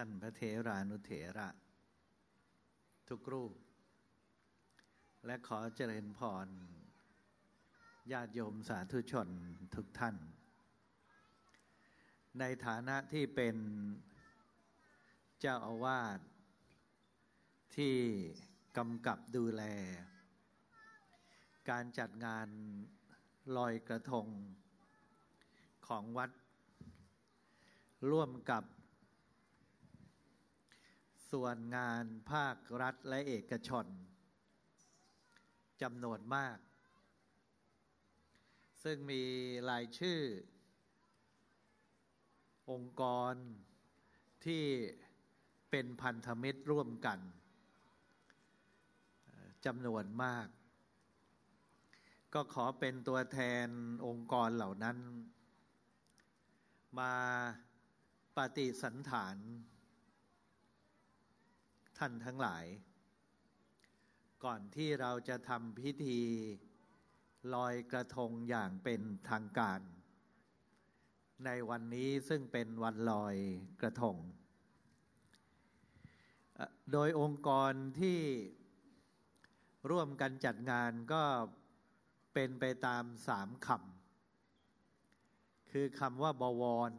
ท่านพระเทรานุเถระ ทุกรูป และขอเจริญพรญาติโยมสาธุชนทุกท่าน ในฐานะที่เป็นเจ้าอาวาสที่กำกับดูแล การจัดงานลอยกระทงของวัด ร่วมกับ ส่วนงานภาครัฐและเอกชนจำนวนมาก ซึ่งมีรายชื่อ องค์กรที่เป็นพันธมิตรร่วมกันจำนวนมาก ก็ขอเป็นตัวแทนองค์กรเหล่านั้น มาปฏิสันฐาน ท่านทั้งหลาย ก่อนที่เราจะทำพิธีลอยกระทงอย่างเป็นทางการ ในวันนี้ซึ่งเป็นวันลอยกระทง โดยองค์กรที่ร่วมกันจัดงานก็เป็นไปตามสามคำคือคำว่าบวร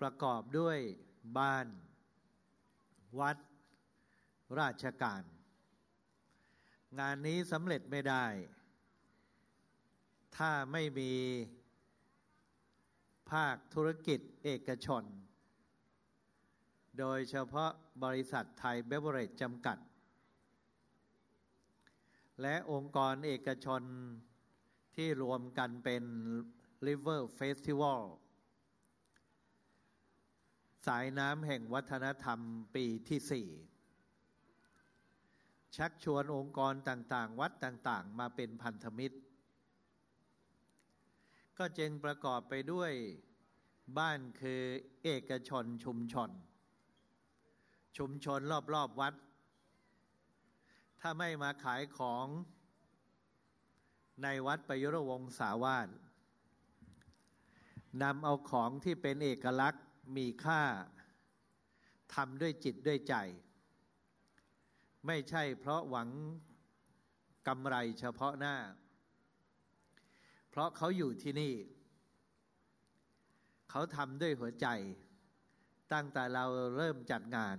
ประกอบด้วยบ้าน วัด ราชการ งานนี้สำเร็จไม่ได้ ถ้าไม่มีภาคธุรกิจเอกชน โดยเฉพาะบริษัทไทยเบเวอร์เรจจำกัด และองค์กรเอกชนที่รวมกันเป็น River Festival สายน้ำแห่งวัฒนธรรมปีที่สี่ชักชวนองค์กรต่างๆ วัดต่างๆ มาเป็นพันธมิตร ก็จึงประกอบไปด้วยบ้านคือเอกชนชุมชน ชุมชนรอบๆวัด ถ้าไม่มาขายของในวัดประยุรวงศาวาสนำเอาของที่เป็นเอกลักษณ์ มีค่าทำด้วยจิตด้วยใจ ไม่ใช่เพราะหวังกำไรเฉพาะหน้า เพราะเขาอยู่ที่นี่ เขาทำด้วยหัวใจ ตั้งแต่เราเริ่มจัดงาน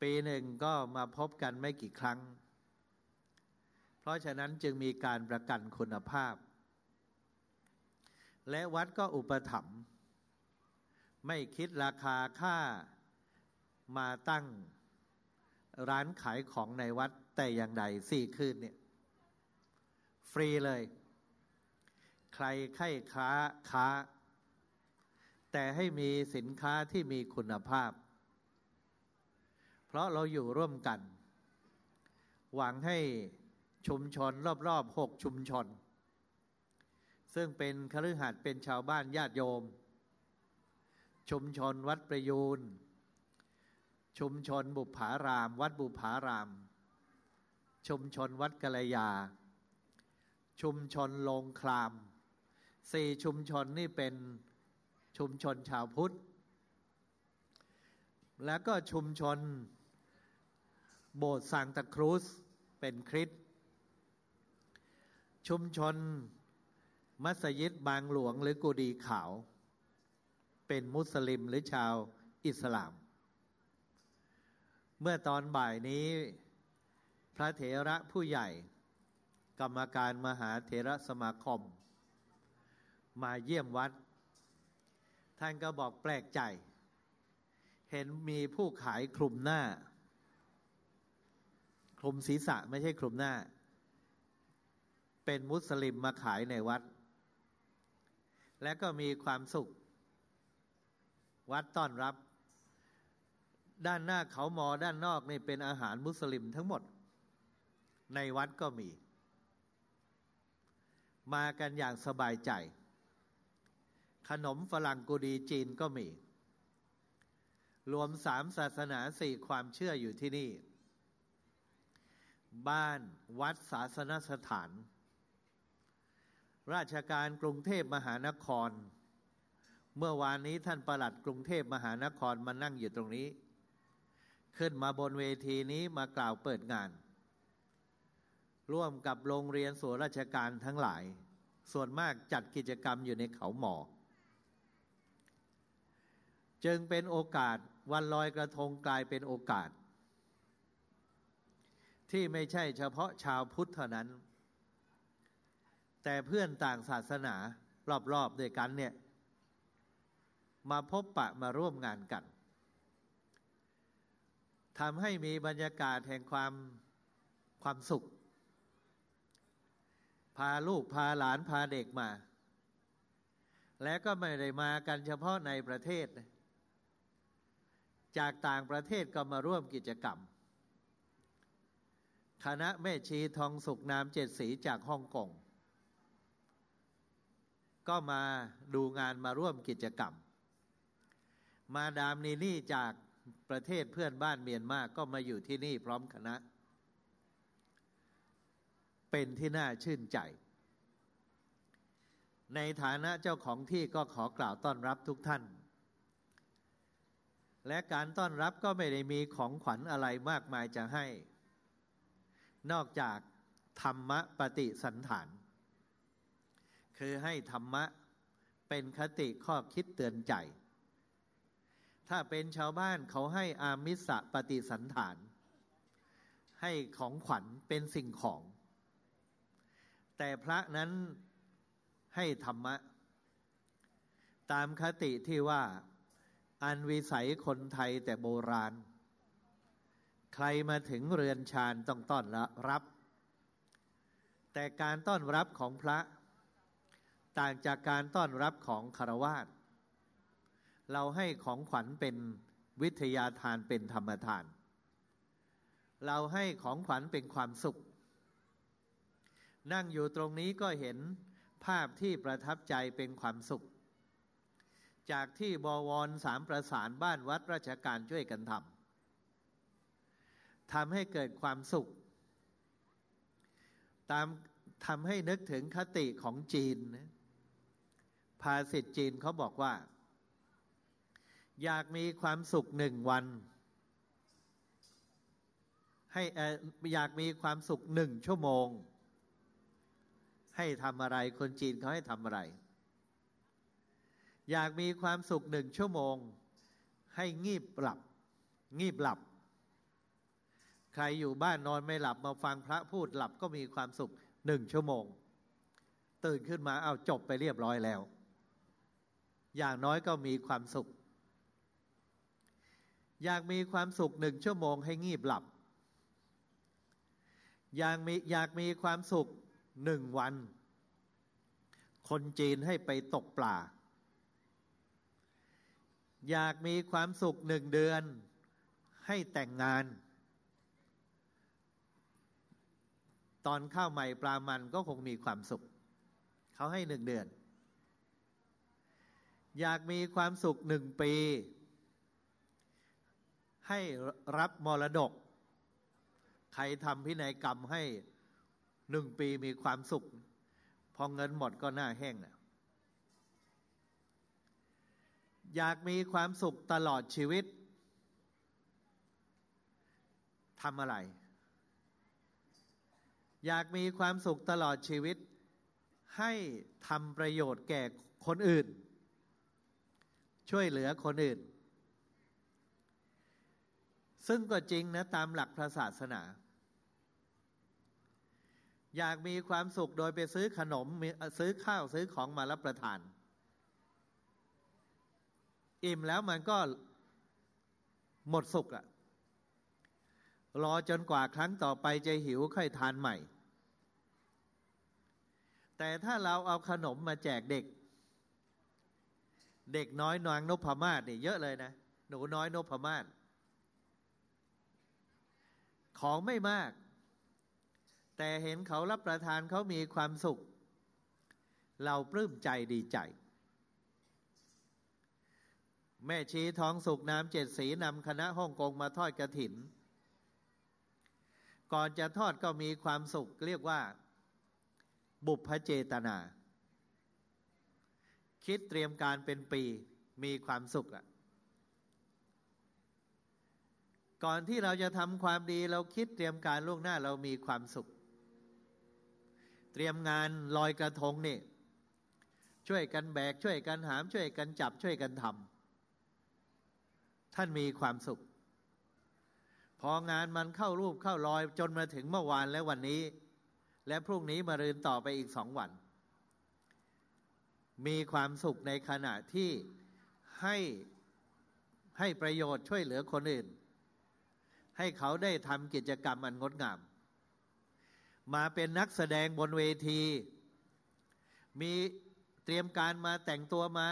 ปีหนึ่งก็มาพบกันไม่กี่ครั้ง เพราะฉะนั้นจึงมีการประกันคุณภาพ และวัดก็อุปถัมภ์ ไม่คิดราคาค่ามาตั้งร้านขายของในวัดแต่อย่างใดสี่คืนเนี่ย ฟรีเลย ใครใครค้าค้า แต่ให้มีสินค้าที่มีคุณภาพ เพราะเราอยู่ร่วมกัน หวังให้ชุมชนรอบๆหกชุมชน ซึ่งเป็นคฤหัสถ์เป็นชาวบ้านญาติโยม ชุมชนวัดประยูน ชุมชนบุภาราม วัดบุภาราม ชุมชนวัดกะลยา ชุมชนลงครามสี่ชุมชนนี่เป็นชุมชนชาวพุทธ แล้วก็ชุมชนโบสถ์สังตะครูสเป็นคริสชุมชนมัสยิดบางหลวงหรือกูดีขาว เป็นมุสลิมหรือชาวอิสลาม เมื่อตอนบ่ายนี้ พระเถระผู้ใหญ่ กรรมการมหาเถระสมาคม มาเยี่ยมวัด ท่านก็บอกแปลกใจ เห็นมีผู้ขายคลุมหน้า คลุมศีรษะไม่ใช่คลุมหน้า เป็นมุสลิมมาขายในวัดและก็มีความสุข วัดต้อนรับ ด้านหน้าเขามอด้านนอกนี่เป็นอาหารมุสลิมทั้งหมด ในวัดก็มี มากันอย่างสบายใจ ขนมฝรั่งกุดีจีนก็มี รวมสามศาสนาสี่ความเชื่ออยู่ที่นี่ บ้านวัดศาสนสถาน ราชการกรุงเทพมหานคร เมื่อวานนี้ท่านประหลัดกรุงเทพมหานครมานั่งอยู่ตรงนี้ ขึ้นมาบนเวทีนี้มากล่าวเปิดงาน ร่วมกับโรงเรียนส่วนราชการทั้งหลาย ส่วนมากจัดกิจกรรมอยู่ในเขาหมอ จึงเป็นโอกาสวันลอยกระทงกลายเป็นโอกาส ที่ไม่ใช่เฉพาะชาวพุทธเท่านั้น แต่เพื่อนต่างศาสนารอบๆด้วยกันเนี่ย มาพบปะมาร่วมงานกันทำให้มีบรรยากาศแห่งความความสุข พาลูกพาหลานพาเด็กมา และก็ไม่ได้มากันเฉพาะในประเทศ จากต่างประเทศก็มาร่วมกิจกรรม คณะแม่ชีทองสุกนามเจ็ดสีจากฮ่องกงก็มาดูงานมาร่วมกิจกรรม มาดามนีนี่จากประเทศเพื่อนบ้านเมียนมาก็มาอยู่ที่นี่พร้อมคณะ เป็นที่น่าชื่นใจ ในฐานะเจ้าของที่ก็ขอกล่าวต้อนรับทุกท่าน และการต้อนรับก็ไม่ได้มีของขวัญอะไรมากมายจะให้ นอกจากธรรมะปฏิสันฐาน คือให้ธรรมะเป็นคติข้อคิดเตือนใจ ถ้าเป็นชาวบ้านเขาให้อามิสะปฏิสันฐาน ให้ของขวัญเป็นสิ่งของ แต่พระนั้นให้ธรรมะ ตามคติที่ว่า อันวิสัยคนไทยแต่โบราณ ใครมาถึงเรือนชานต้องต้อนรับ แต่การต้อนรับของพระ ต่างจากการต้อนรับของคารวาส เราให้ของขวัญเป็นวิทยาทานเป็นธรรมทาน เราให้ของขวัญเป็นความสุข นั่งอยู่ตรงนี้ก็เห็นภาพที่ประทับใจเป็นความสุข จากที่บวรสามประสานบ้านวัดราชการช่วยกันทำทำให้เกิดความสุข ตามทำให้นึกถึงคติของจีนนะภาษิตจีนเขาบอกว่า อยากมีความสุขหนึ่งวัน ให้อยากมีความสุขหนึ่งชั่วโมง ให้ทำอะไรคนจีนเขาให้ทำอะไร อยากมีความสุขหนึ่งชั่วโมง ให้งีบหลับ งีบหลับ ใครอยู่บ้านนอนไม่หลับมาฟังพระพูดหลับก็มีความสุขหนึ่งชั่วโมง ตื่นขึ้นมาเอาจบไปเรียบร้อยแล้ว อย่างน้อยก็มีความสุข อยากมีความสุขหนึ่งชั่วโมงให้งีบหลับ อยากมีอยากมีความสุขหนึ่งวัน คนจีนให้ไปตกปลา อยากมีความสุขหนึ่งเดือน ให้แต่งงาน ตอนข้าวใหม่ปลามันก็คงมีความสุข เขาให้หนึ่งเดือน อยากมีความสุขหนึ่งปี ให้รับมรดก ใครทำพินัยกรรมให้หนึ่งปีมีความสุข พอเงินหมดก็หน้าแห้งนะอยากมีความสุขตลอดชีวิตทำอะไร อยากมีความสุขตลอดชีวิต ให้ทำประโยชน์แก่คนอื่น ช่วยเหลือคนอื่น ซึ่งก็จริงนะตามหลักพระศาสนา อยากมีความสุขโดยไปซื้อขนมซื้อข้าวซื้อของมารับประทาน อิ่มแล้วมันก็หมดสุขอะรอจนกว่าครั้งต่อไปจะหิวค่อยทานใหม่ แต่ถ้าเราเอาขนมมาแจกเด็ก เด็กน้อยนางนพมาศเนี่ยเยอะเลยนะ หนูน้อยนพมาศ ของไม่มาก แต่เห็นเขารับประทานเขามีความสุข เราปลื้มใจดีใจ แม่ชีทองสุกน้ำเจ็ดสีนำคณะฮ่องกงมาทอดกระถิน ก่อนจะทอดก็มีความสุข เรียกว่า บุพเจตนา คิดเตรียมการเป็นปีมีความสุขอะ ก่อนที่เราจะทำความดีเราคิดเตรียมการล่วงหน้าเรามีความสุข เตรียมงานลอยกระทงนี่ ช่วยกันแบก ช่วยกันหาม ช่วยกันจับ ช่วยกันทำท่านมีความสุข พองานมันเข้ารูปเข้ารอยจนมาถึงเมื่อวานและวันนี้ และพรุ่งนี้มารืนต่อไปอีกสองวัน มีความสุขในขณะที่ให้ให้ประโยชน์ช่วยเหลือคนอื่น ให้เขาได้ทำกิจกรรมอันงดงาม มาเป็นนักแสดงบนเวที มีเตรียมการมาแต่งตัวมา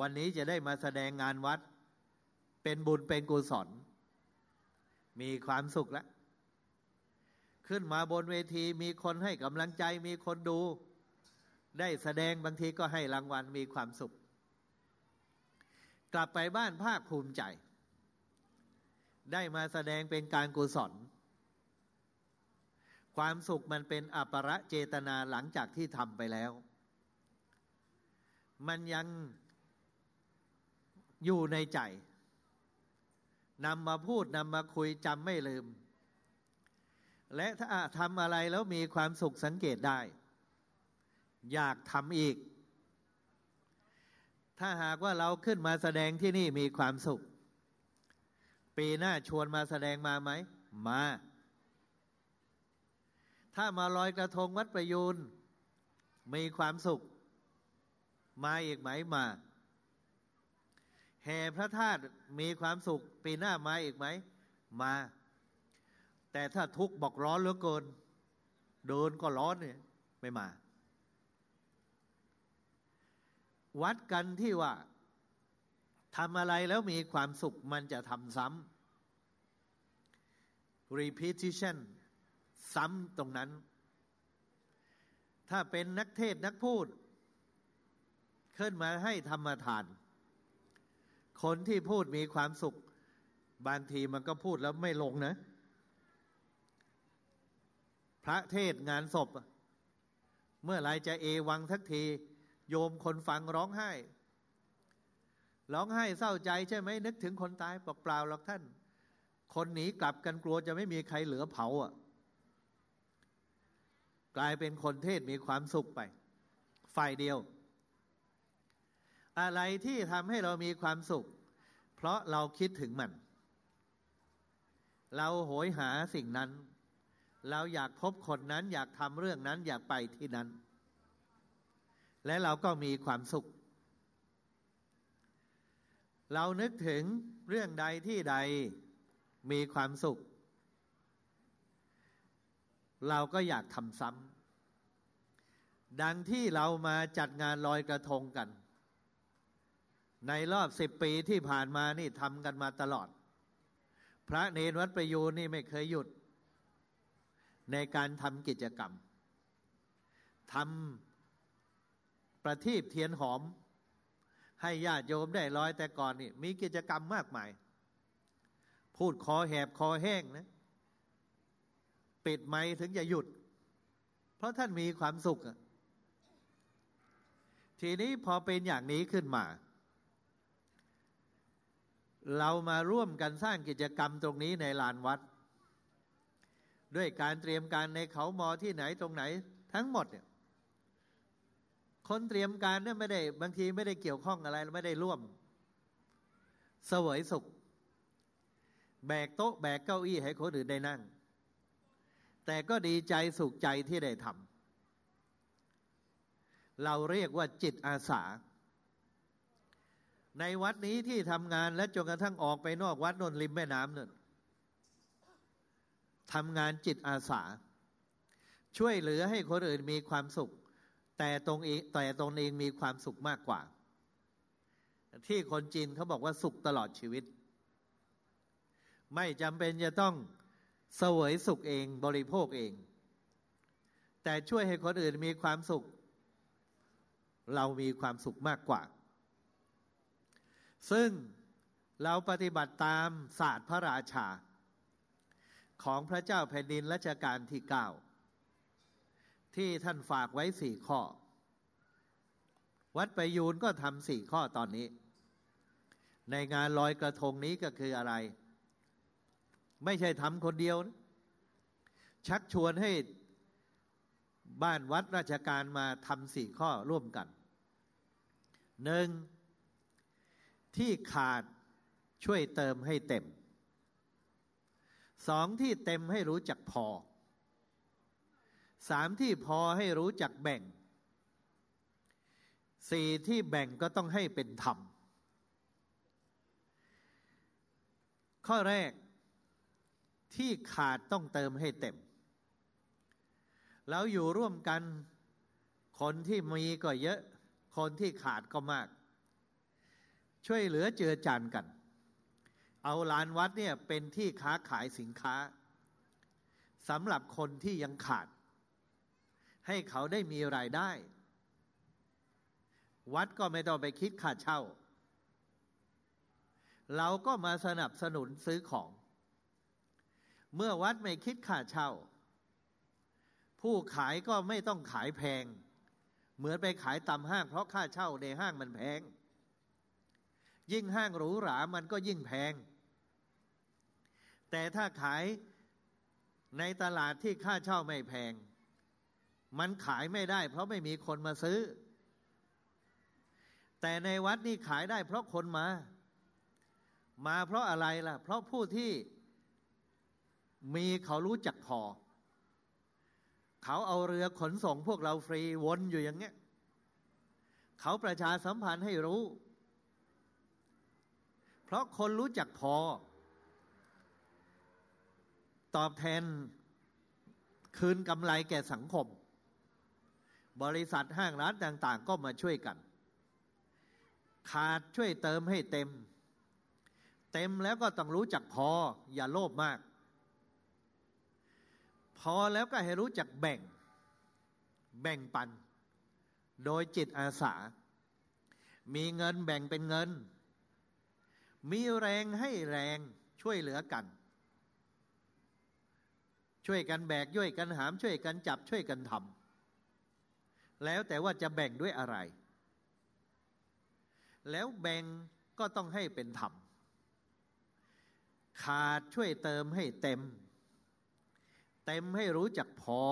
วันนี้จะได้มาแสดงงานวัด เป็นบุญเป็นกุศลมีความสุขแล้ว ขึ้นมาบนเวทีมีคนให้กำลังใจมีคนดู ได้แสดงบางทีก็ให้รางวัลมีความสุข กลับไปบ้านภาคภูมิใจ ได้มาแสดงเป็นการกุศล ความสุขมันเป็นอปรเจตนาหลังจากที่ทำไปแล้ว มันยังอยู่ในใจนำมาพูดนำมาคุยจำไม่ลืม และถ้าทำอะไรแล้วมีความสุขสังเกตได้ อยากทำอีก ถ้าหากว่าเราขึ้นมาแสดงที่นี่มีความสุข ปีหน้าชวนมาแสดงมาไหม มา ถ้ามาลอยกระทงวัดประยูนมีความสุข มาอีกไหมมาแห่พระธาตุมีความสุข ปีหน้ามาอีกไหม มา แต่ถ้าทุกบอกร้อนเหลือเกินเดินก็ร้อนเนี่ยไม่มา วัดกันที่ว่า ทำอะไรแล้วมีความสุขมันจะทำซ้ำ repetition ซ้ำตรงนั้น ถ้าเป็นนักเทศนักพูด ขึ้นมาให้ธรรมทาน คนที่พูดมีความสุข บางทีมันก็พูดแล้วไม่ลงนะ พระเทศงานศพ เมื่อไรจะเอวังทักที โยมคนฟังร้องไห้ ร้องไห้เศร้าใจใช่ไหมนึกถึงคนตายเปล่าหรอกท่าน คนหนีกลับกันกลัวจะไม่มีใครเหลือเผาอะ กลายเป็นคนเทศมีความสุขไป ฝ่ายเดียว อะไรที่ทำให้เรามีความสุข เพราะเราคิดถึงมัน เราโหยหาสิ่งนั้น เราอยากพบคนนั้น อยากทำเรื่องนั้น อยากไปที่นั้น และเราก็มีความสุข เรานึกถึงเรื่องใดที่ใดมีความสุข เราก็อยากทำซ้ำดังที่เรามาจัดงานลอยกระทงกัน ในรอบสิบปีที่ผ่านมานี่ทำกันมาตลอด พระเนรวัดประยูนนี่ไม่เคยหยุด ในการทำกิจกรรมทำประทีปเทียนหอม ให้ญาติโยมได้ลอยแต่ก่อนนี่มีกิจกรรมมากมาย พูดคอแหบคอแห้งนะปิดไม้ถึงจะหยุด เพราะท่านมีความสุข ทีนี้พอเป็นอย่างนี้ขึ้นมา เรามาร่วมกันสร้างกิจกรรมตรงนี้ในลานวัด ด้วยการเตรียมการในเขามอที่ไหนตรงไหน ทั้งหมดเนี่ย คนเตรียมการเนี่ยไม่ได้ บางทีไม่ได้เกี่ยวข้องอะไรไม่ได้ร่วม เสวยสุข แบกโต๊ะแบกเก้าอี้ให้คนอื่นได้นั่ง แต่ก็ดีใจสุขใจที่ได้ทำเราเรียกว่าจิตอาสา ในวัดนี้ที่ทำงานและจนกระทั่งออกไปนอกวัดนนริมแม่น้ำนั่นทำงานจิตอาสา ช่วยเหลือให้คนอื่นมีความสุข แต่ตรงเองแต่ตนเองมีความสุขมากกว่า ที่คนจีนเขาบอกว่าสุขตลอดชีวิต ไม่จำเป็นจะต้องเสวยสุขเองบริโภคเอง แต่ช่วยให้คนอื่นมีความสุข เรามีความสุขมากกว่า ซึ่งเราปฏิบัติตามศาสตร์พระราชา ของพระเจ้าแผ่นดินรัชกาลที่เก้า ที่ท่านฝากไว้สี่ข้อ วัดประยูนก็ทำสี่ข้อตอนนี้ ในงานลอยกระทงนี้ก็คืออะไร ไม่ใช่ทำคนเดียวนะชักชวนให้บ้านวัดราชการมาทำสี่ข้อร่วมกันหนึ่งที่ขาดช่วยเติมให้เต็มสองที่เต็มให้รู้จักพอ สามที่พอให้รู้จักแบ่งสี่ที่แบ่งก็ต้องให้เป็นธรรม ข้อแรกที่ขาดต้องเติมให้เต็ม แล้วอยู่ร่วมกัน คนที่มีก็เยอะ คนที่ขาดก็มาก ช่วยเหลือเจือจานกัน เอาลานวัดเนี่ยเป็นที่ค้าขายสินค้าสำหรับคนที่ยังขาด ให้เขาได้มีรายได้ วัดก็ไม่ต้องไปคิดค่าเช่า เราก็มาสนับสนุนซื้อของ เมื่อวัดไม่คิดค่าเช่า ผู้ขายก็ไม่ต้องขายแพง เหมือนไปขายตามห้าง เพราะค่าเช่าในห้างมันแพง ยิ่งห้างหรูหรา มันก็ยิ่งแพง แต่ถ้าขายในตลาดที่ค่าเช่าไม่แพง มันขายไม่ได้ เพราะไม่มีคนมาซื้อ แต่ในวัดนี่ขายได้ เพราะคนมา มาเพราะอะไรล่ะ เพราะผู้ที่มีเขารู้จักพอ เขาเอาเรือขนส่งพวกเราฟรีวนอยู่อย่างเงี้ย เขาประชาสัมพันธ์ให้รู้ เพราะคนรู้จักพอ ตอบแทนคืนกำไรแก่สังคม บริษัทห้างร้านต่าง ๆ ก็มาช่วยกัน ขาดช่วยเติมให้เต็ม เต็มแล้วก็ต้องรู้จักพอ อย่าโลภมาก พอแล้วก็ให้รู้จักแบ่ง แบ่งปัน โดยจิตอาสา มีเงินแบ่งเป็นเงิน มีแรงให้แรงช่วยเหลือกัน ช่วยกันแบกช่วยกันหามช่วยกันจับช่วยกันทำ แล้วแต่ว่าจะแบ่งด้วยอะไร แล้วแบ่งก็ต้องให้เป็นธรรม ขาดช่วยเติมให้เต็ม เต็มให้รู้จักพอ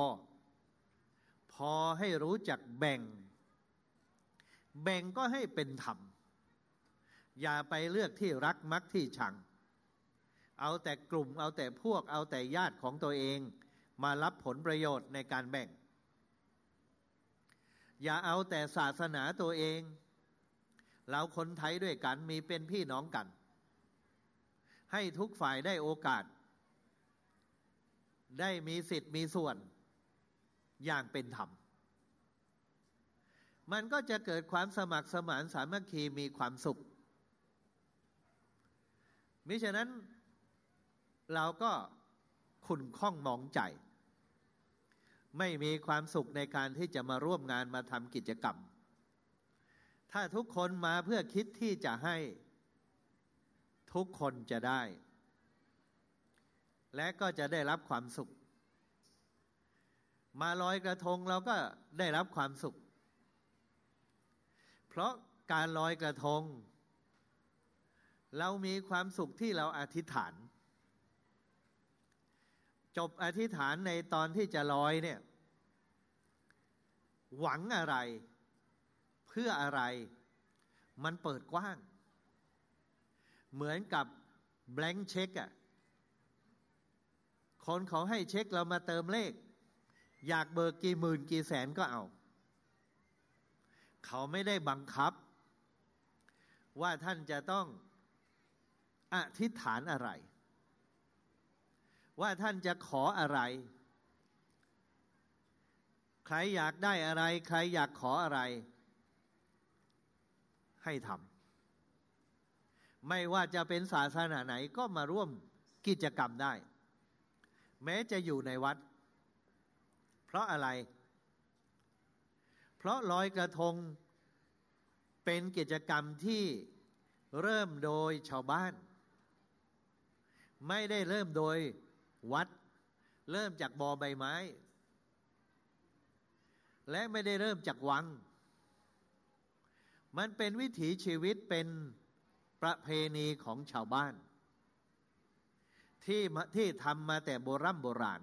พอให้รู้จักแบ่ง แบ่งก็ให้เป็นธรรม อย่าไปเลือกที่รักมักที่ชัง เอาแต่กลุ่มเอาแต่พวกเอาแต่ญาติของตัวเอง มารับผลประโยชน์ในการแบ่ง อย่าเอาแต่ศาสนาตัวเอง เราคนไทยด้วยกันมีเป็นพี่น้องกัน ให้ทุกฝ่ายได้โอกาส ได้มีสิทธิ์มีส่วน อย่างเป็นธรรม มันก็จะเกิดความสมัครสมานสามัคคีมีความสุข มิฉะนั้นเราก็ขุนข้องมองใจ ไม่มีความสุขในการที่จะมาร่วมงานมาทำกิจกรรม ถ้าทุกคนมาเพื่อคิดที่จะให้ทุกคนจะได้ และก็จะได้รับความสุข มาลอยกระทงเราก็ได้รับความสุข เพราะการลอยกระทง เรามีความสุขที่เราอธิษฐาน จบอธิษฐานในตอนที่จะลอยเนี่ย หวังอะไร เพื่ออะไร มันเปิดกว้าง เหมือนกับ blank check อะคนเขาให้เช็คเรามาเติมเลข อยากเบิกกี่หมื่นกี่แสนก็เอา เขาไม่ได้บังคับ ว่าท่านจะต้องอธิษฐานอะไร ว่าท่านจะขออะไร ใครอยากได้อะไร ใครอยากขออะไร ให้ทำไม่ว่าจะเป็นศาสนาไหนก็มาร่วมกิจกรรมได้ แม้จะอยู่ในวัด เพราะอะไร เพราะลอยกระทงเป็นกิจกรรมที่เริ่มโดยชาวบ้าน ไม่ได้เริ่มโดย วัด เริ่มจากบอใบไม้ และไม่ได้เริ่มจากวัง มันเป็นวิถีชีวิตเป็นประเพณีของชาวบ้าน ที่ที่ทำมาแต่โบรโบราณ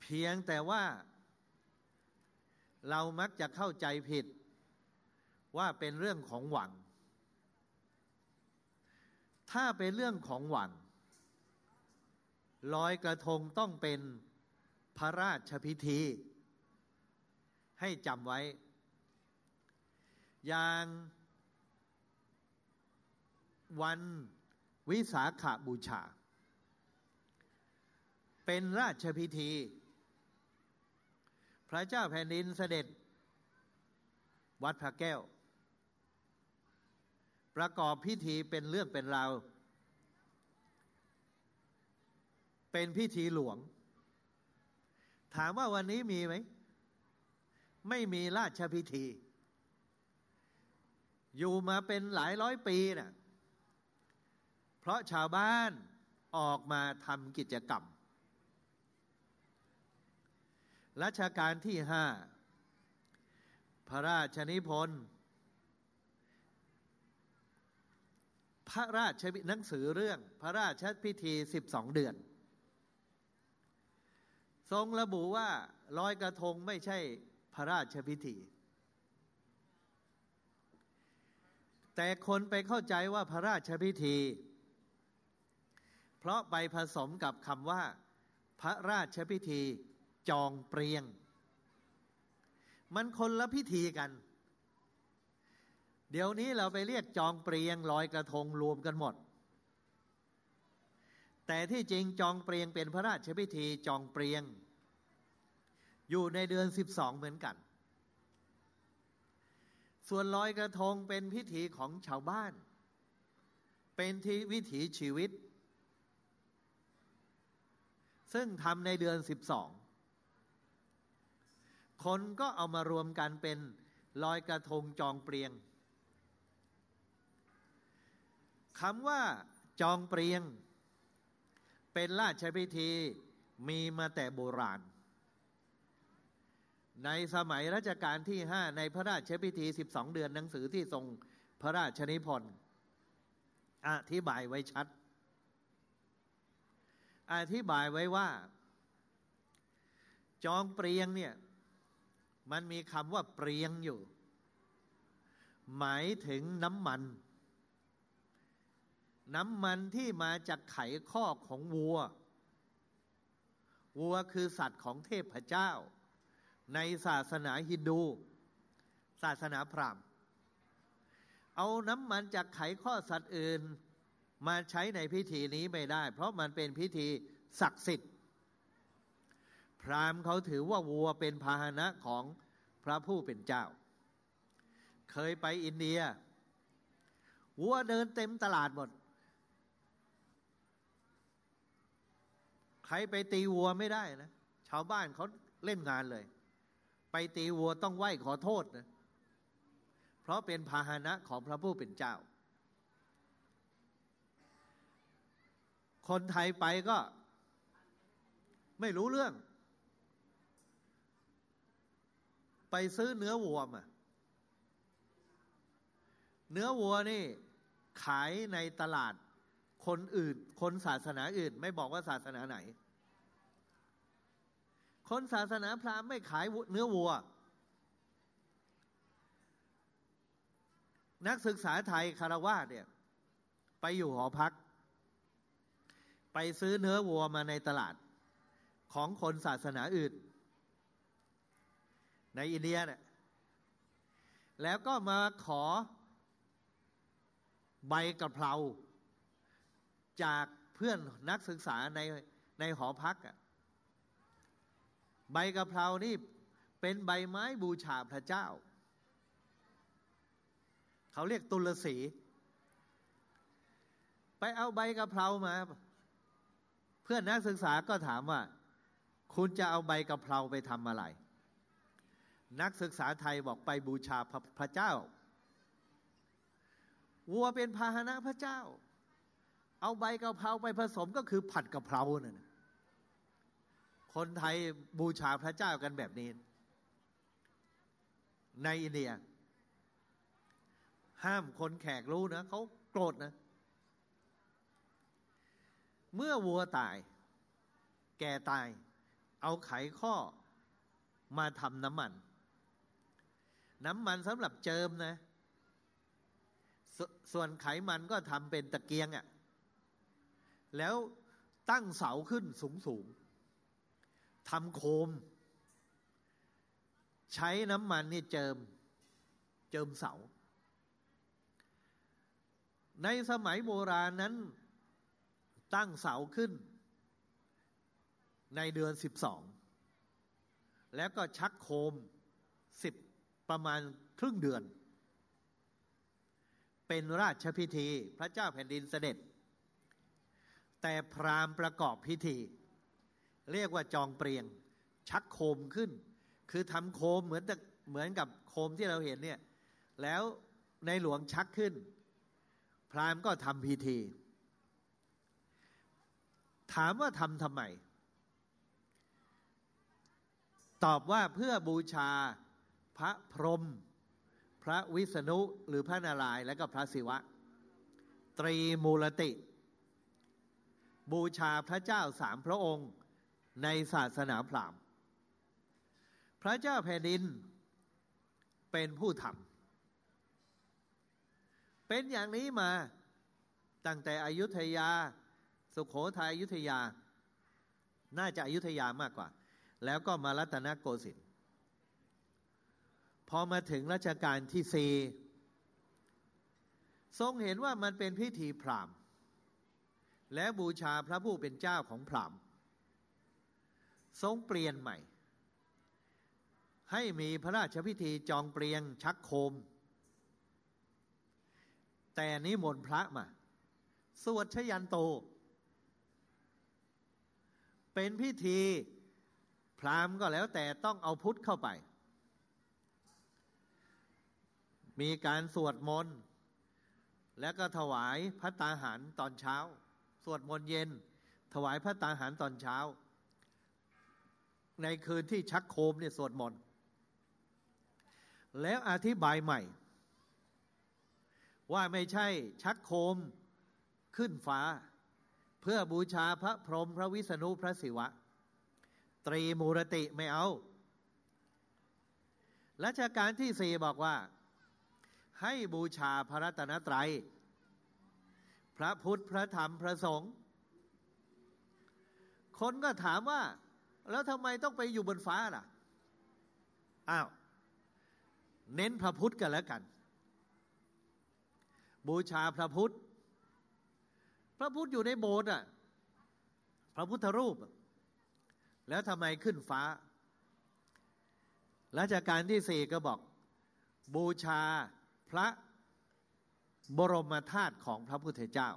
เพียงแต่ว่าเรามักจะเข้าใจผิดว่าเป็นเรื่องของหวัง ถ้าเป็นเรื่องของหวังลอยกระทงต้องเป็นพระราชพิธี ให้จำไว้ อย่างวันวิสาขาบูชา เป็นราชพิธี พระเจ้าแผ่นดินเสด็จ วัดพระแก้ว ประกอบพิธีเป็นเรื่องเป็นราวเป็นพิธีหลวง ถามว่าวันนี้มีไหม ไม่มีราชพิธี อยู่มาเป็นหลายร้อยปีนะ่ะเพราะชาวบ้านออกมาทำกิจกรรมรัชกาลที่ห้าพระราชนิพนธ์ พระราชหนังสือเรื่องพระราชพิธีสิบสองเดือน ทรงระบุว่าลอยกระทงไม่ใช่พระราชพิธี แต่คนไปเข้าใจว่าพระราชพิธี เพราะไปผสมกับคำว่า พระราชพิธีจองเปรียง มันคนละพิธีกัน เดี๋ยวนี้เราไปเรียกจองเปรียงลอยกระทงรวมกันหมด แต่ที่จริงจองเปรียงเป็นพระราชพิธีจองเปรียง อยู่ในเดือนสิบสองเหมือนกัน ส่วนลอยกระทงเป็นพิธีของชาวบ้าน เป็นที่วิถีชีวิต ซึ่งทำในเดือนสิบสองคนก็เอามารวมกันเป็นลอยกระทงจองเปรียง คำว่าจองเปรียง เป็นราชพิธีมีมาแต่โบราณ ในสมัยรัชกาลที่ห้าในพระราชพิธีสิบสองเดือนหนังสือที่ทรงพระราชนิพนธ์อธิบายไว้ชัด อธิบายไว้ว่า จองเปรียงเนี่ย มันมีคำว่าเปรียงอยู่ หมายถึงน้ำมัน น้ำมันที่มาจากไขข้อของวัว วัวคือสัตว์ของเทพเจ้า ในศาสนาฮินดู ศาสนาพราหมณ์ เอาน้ำมันจากไขข้อสัตว์อื่น มาใช้ในพิธีนี้ไม่ได้ เพราะมันเป็นพิธีศักดิ์สิทธิ์ พราหมณ์เขาถือว่าวัวเป็นพาหนะของพระผู้เป็นเจ้า เคยไปอินเดียวัวเดินเต็มตลาดหมด ใครไปตีวัวไม่ได้นะชาวบ้านเขาเล่นงานเลย ไปตีวัวต้องไหว้ขอโทษนะเพราะเป็นพาหนะของพระผู้เป็นเจ้า คนไทยไปก็ไม่รู้เรื่อง ไปซื้อเนื้อวัวมาเนื้อวัวนี่ขายในตลาด คนอื่น คนศาสนาอื่น ไม่บอกว่าศาสนาไหน คนศาสนาพราหมณ์ไม่ขายเนื้อวัว นักศึกษาไทยคารวาสเนี่ย ไปอยู่หอพัก ไปซื้อเนื้อวัวมาในตลาด ของคนศาสนาอื่น ในอินเดียเนี่ยแล้วก็มาขอใบกระเพรา จากเพื่อนนักศึกษาในในหอพักอะใบกะเพรานี่เป็นใบไม้บูชาพระเจ้า เขาเรียกตุลสี ไปเอาใบกะเพรามา เพื่อนนักศึกษาก็ถามว่า คุณจะเอาใบกะเพราไปทำอะไร นักศึกษาไทยบอกไปบูชาพระพระเจ้า วัวเป็นพาหนะพระเจ้า เอาใบกะเพราไปผสมก็คือผัดกะเพราเนี่ยคนไทยบูชาพระเจ้ากันแบบนี้ ในอินเดีย ห้ามคนแขกรู้นะเขาโกรธนะ เมื่อวัวตาย แก่ตาย เอาไขข้อมาทำน้ำมัน น้ำมันสำหรับเจิมนะสส่วนไขมันก็ทำเป็นตะเกียงอะ่ะ แล้วตั้งเสาขึ้นสูงสูงทำโคม ใช้น้ำมันนี่เจิม เจิมเสา ในสมัยโบราณนั้น ตั้งเสาขึ้น ในเดือนสิบสอง แล้วก็ชักโคมสิบประมาณครึ่งเดือน เป็นราชพิธีพระเจ้าแผ่นดินเสด็จ แต่พราหมณ์ประกอบพิธี เรียกว่าจองเปรียง ชักโคมขึ้น คือทำโคมเหมือนเหมือนกับโคมที่เราเห็นเนี่ยแล้วในหลวงชักขึ้น พราหมณ์ก็ทำพิธี ถามว่าทำทำไม ตอบว่าเพื่อบูชาพระพรหมพระวิษณุหรือพระนารายณ์และก็พระศิวะ ตรีมูลติ บูชาพระเจ้าสามพระองค์ในศาสนาพราหมณ์พระเจ้าแผ่นดินเป็นผู้ทำเป็นอย่างนี้มาตั้งแต่อยุธยา สุขโขทัยอยุธยา น่าจะอยุธยามากกว่า แล้วก็มารัตนโกสินทร์พอมาถึงรัชกาลที่สี่ทรงเห็นว่ามันเป็นพิธีพราหมณ์ และบูชาพระผู้เป็นเจ้าของพราหมณ์ ทรงเปลี่ยนใหม่ ให้มีพระราชพิธีจองเปลียงชักโคม แต่นิมนต์พระมา สวดชยันโต เป็นพิธีพราหมณ์ก็แล้วแต่ต้องเอาพุทธเข้าไป มีการสวดมนต์ แล้วก็ถวายพระตาหารตอนเช้า วดมนต์เย็น ถวายพระตาหารตอนเช้า ในคืนที่ชักโคมเนี่ยสวดมนต์แล้วอธิบายใหม่ ว่าไม่ใช่ชักโคมขึ้นฟ้า เพื่อบูชาพระพรหมพระวิษณุพระศิวะ ตรีมูรติไม่เอารัชกาลที่สี่บอกว่า ให้บูชาพระรัตนตรัย พระพุทธพระธรรมพระสงฆ์คนก็ถามว่า แล้วทำไมต้องไปอยู่บนฟ้าล่ะอ้าวเน้นพระพุทธกันแล้วกัน บูชาพระพุทธ พระพุทธอยู่ในโบสถ์อะ พระพุทธรูป แล้วทำไมขึ้นฟ้ารัชกาลที่สี่ก็บอก บูชาพระ บรมธาตุของพระพุทธเจ้า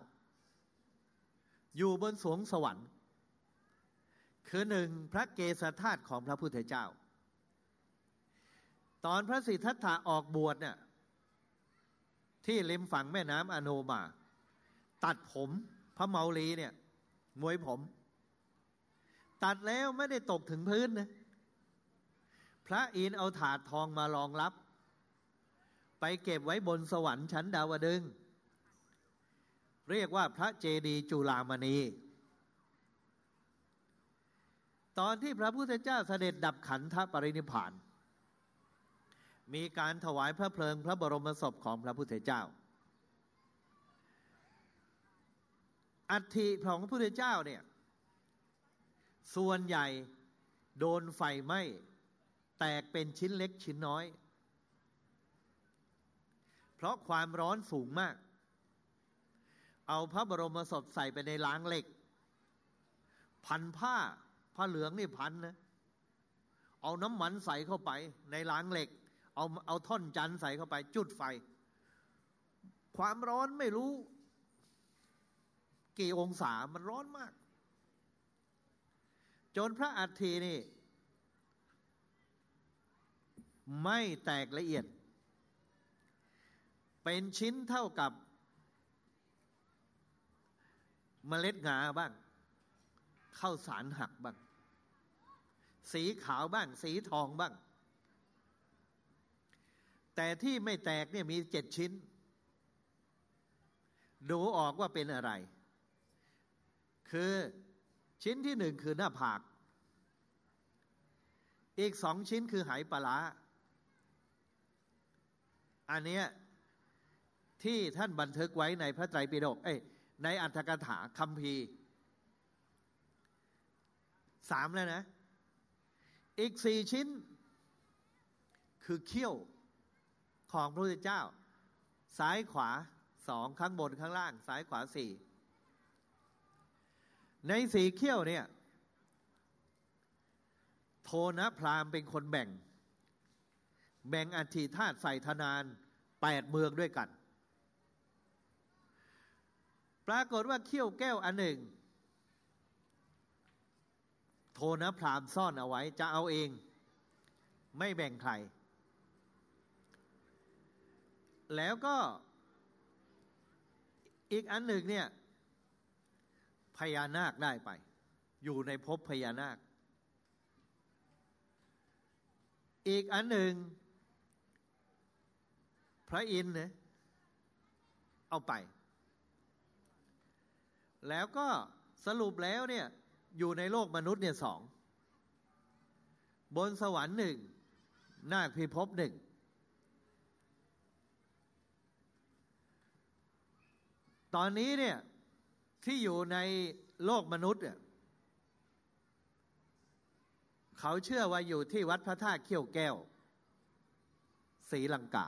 อยู่บนสวงสวรรค์ คือหนึ่งพระเกศธาตุของพระพุทธเจ้า ตอนพระสิทธัตถะออกบวชเนี่ยที่ริมฝั่งแม่น้ำอโนมา ตัดผมพระเมาลีเนี่ยมวยผม ตัดแล้วไม่ได้ตกถึงพื้นนะพระอินเอาถาดทองมารองรับ ไปเก็บไว้บนสวรรค์ชั้นดาวดึง เรียกว่าพระเจดีย์จุลามณี ตอนที่พระพุทธเจ้าเสด็จดับขันธปรินิพาน มีการถวายพระเพลิงพระบรมศพของพระพุทธเจ้า อัฐิของพระพุทธเจ้าเนี่ยส่วนใหญ่โดนไฟไหม้แตกเป็นชิ้นเล็กชิ้นน้อย เพราะความร้อนสูงมาก เอาพระบรมศพใส่ไปในล้างเหล็ก พันผ้าผ้าเหลืองนี่พันนะเอาน้ำมันใส่เข้าไปในล้างเหล็ก เอาเอาท่อนจันใส่เข้าไป จุดไฟ ความร้อนไม่รู้ กี่องศามันร้อนมาก จนพระอัฐินี่ ไม่แตกละเอียด เป็นชิ้นเท่ากับเมล็ดงาบ้างข้าวสารหักบ้าง สีขาวบ้าง สีทองบ้าง แต่ที่ไม่แตกเนี่ยมีเจ็ดชิ้น ดูออกว่าเป็นอะไร คือชิ้นที่หนึ่งคือหน้าผาก อีกสองชิ้นคือหายปลาอันเนี้ย ที่ท่านบันทึกไว้ในพระไตรปิฎกเอ้ยในอัตถกถาคัมภีร์สามแล้วนะ อีกสี่ชิ้น คือเขี้ยวของพระพุทธเจ้า ซ้ายขวาสองข้างบนข้างล่าง ซ้ายขวาสี่ในสีเขี้ยวเนี่ย โทนะพรามเป็นคนแบ่ง แบ่งอัฐิธาตุใส่ธนานแปดเมืองด้วยกัน ปรากฏว่าเขี้ยวแก้วอันหนึ่ง โทนะพรามซ่อนเอาไว้จะเอาเอง ไม่แบ่งใคร แล้วก็อีกอันหนึ่งเนี่ยพญานาคได้ไป อยู่ในภพพญานาค อีกอันหนึ่ง พระอินทร์เนี่ยเอาไป แล้วก็สรุปแล้วเนี่ยอยู่ในโลกมนุษย์เนี่ยสองบนสวรรค์หนึ่งนาคพิภพหนึ่งตอนนี้เนี่ยที่อยู่ในโลกมนุษย์เนี่ยเขาเชื่อว่าอยู่ที่วัดพระธาตุเขี้ยวแก้วศรีลังกา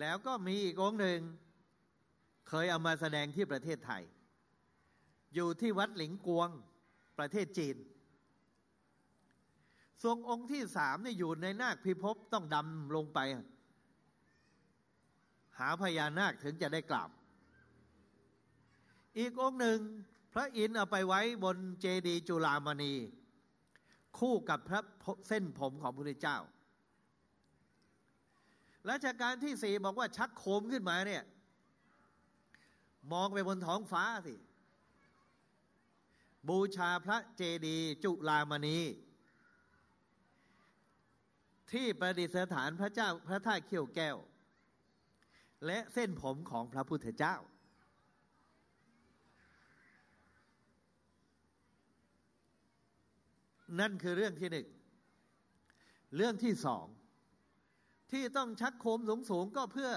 แล้วก็มีอีกองค์หนึ่ง เคยเอามาแสดงที่ประเทศไทย อยู่ที่วัดหลิงกวงประเทศจีนส่วนองค์ที่สามเนี่ยอยู่ในนาคพิภพต้องดำลงไป หาพญานาคถึงจะได้กลับ อีกองค์หนึ่งพระอินทร์เอาไปไว้บนเจดีย์จุลามณี คู่กับพระเส้นผมของพระพุทธเจ้ารัชกาลที่สี่บอกว่าชักโคมขึ้นมาเนี่ย มองไปบนท้องฟ้าสิ บูชาพระเจดีย์จุลามณี ที่ประดิษฐานพระเจ้าพระท่าเขี้ยวแก้ว และเส้นผมของพระพุทธเจ้า นั่นคือเรื่องที่หนึ่ง เรื่องที่สอง ที่ต้องชักโคมสูงๆก็เพื่อ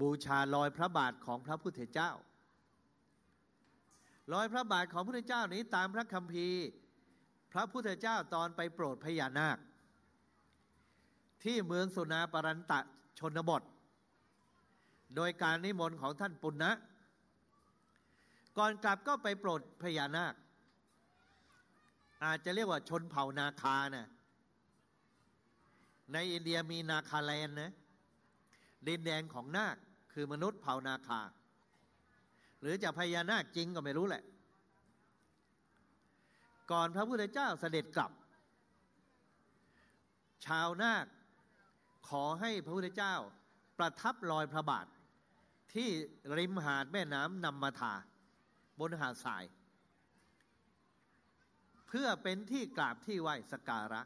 บูชาลอยพระบาทของพระพุทธเจ้าลอยพระบาทของพระพุทธเจ้านี้ตามพระคัมภีร์ พระพุทธเจ้าตอนไปโปรดพญานาค ที่เมืองสุนาปรันตะชนบท โดยการนิมนต์ของท่านปุณณนะก่อนกลับก็ไปโปรดพญานาค อาจจะเรียกว่าชนเผ่านาคานะในอินเดียมีนาคาแลนนะดินแดนของนาค คือมนุษย์เผ่านาคา หรือจะพญานาคจริงก็ไม่รู้แหละ ก่อนพระพุทธเจ้าเสด็จกลับ ชาวนาคขอให้พระพุทธเจ้าประทับรอยพระบาท ที่ริมหาดแม่น้ำนำมาทา บนหาดทราย เพื่อเป็นที่กราบที่ไหว้สการะ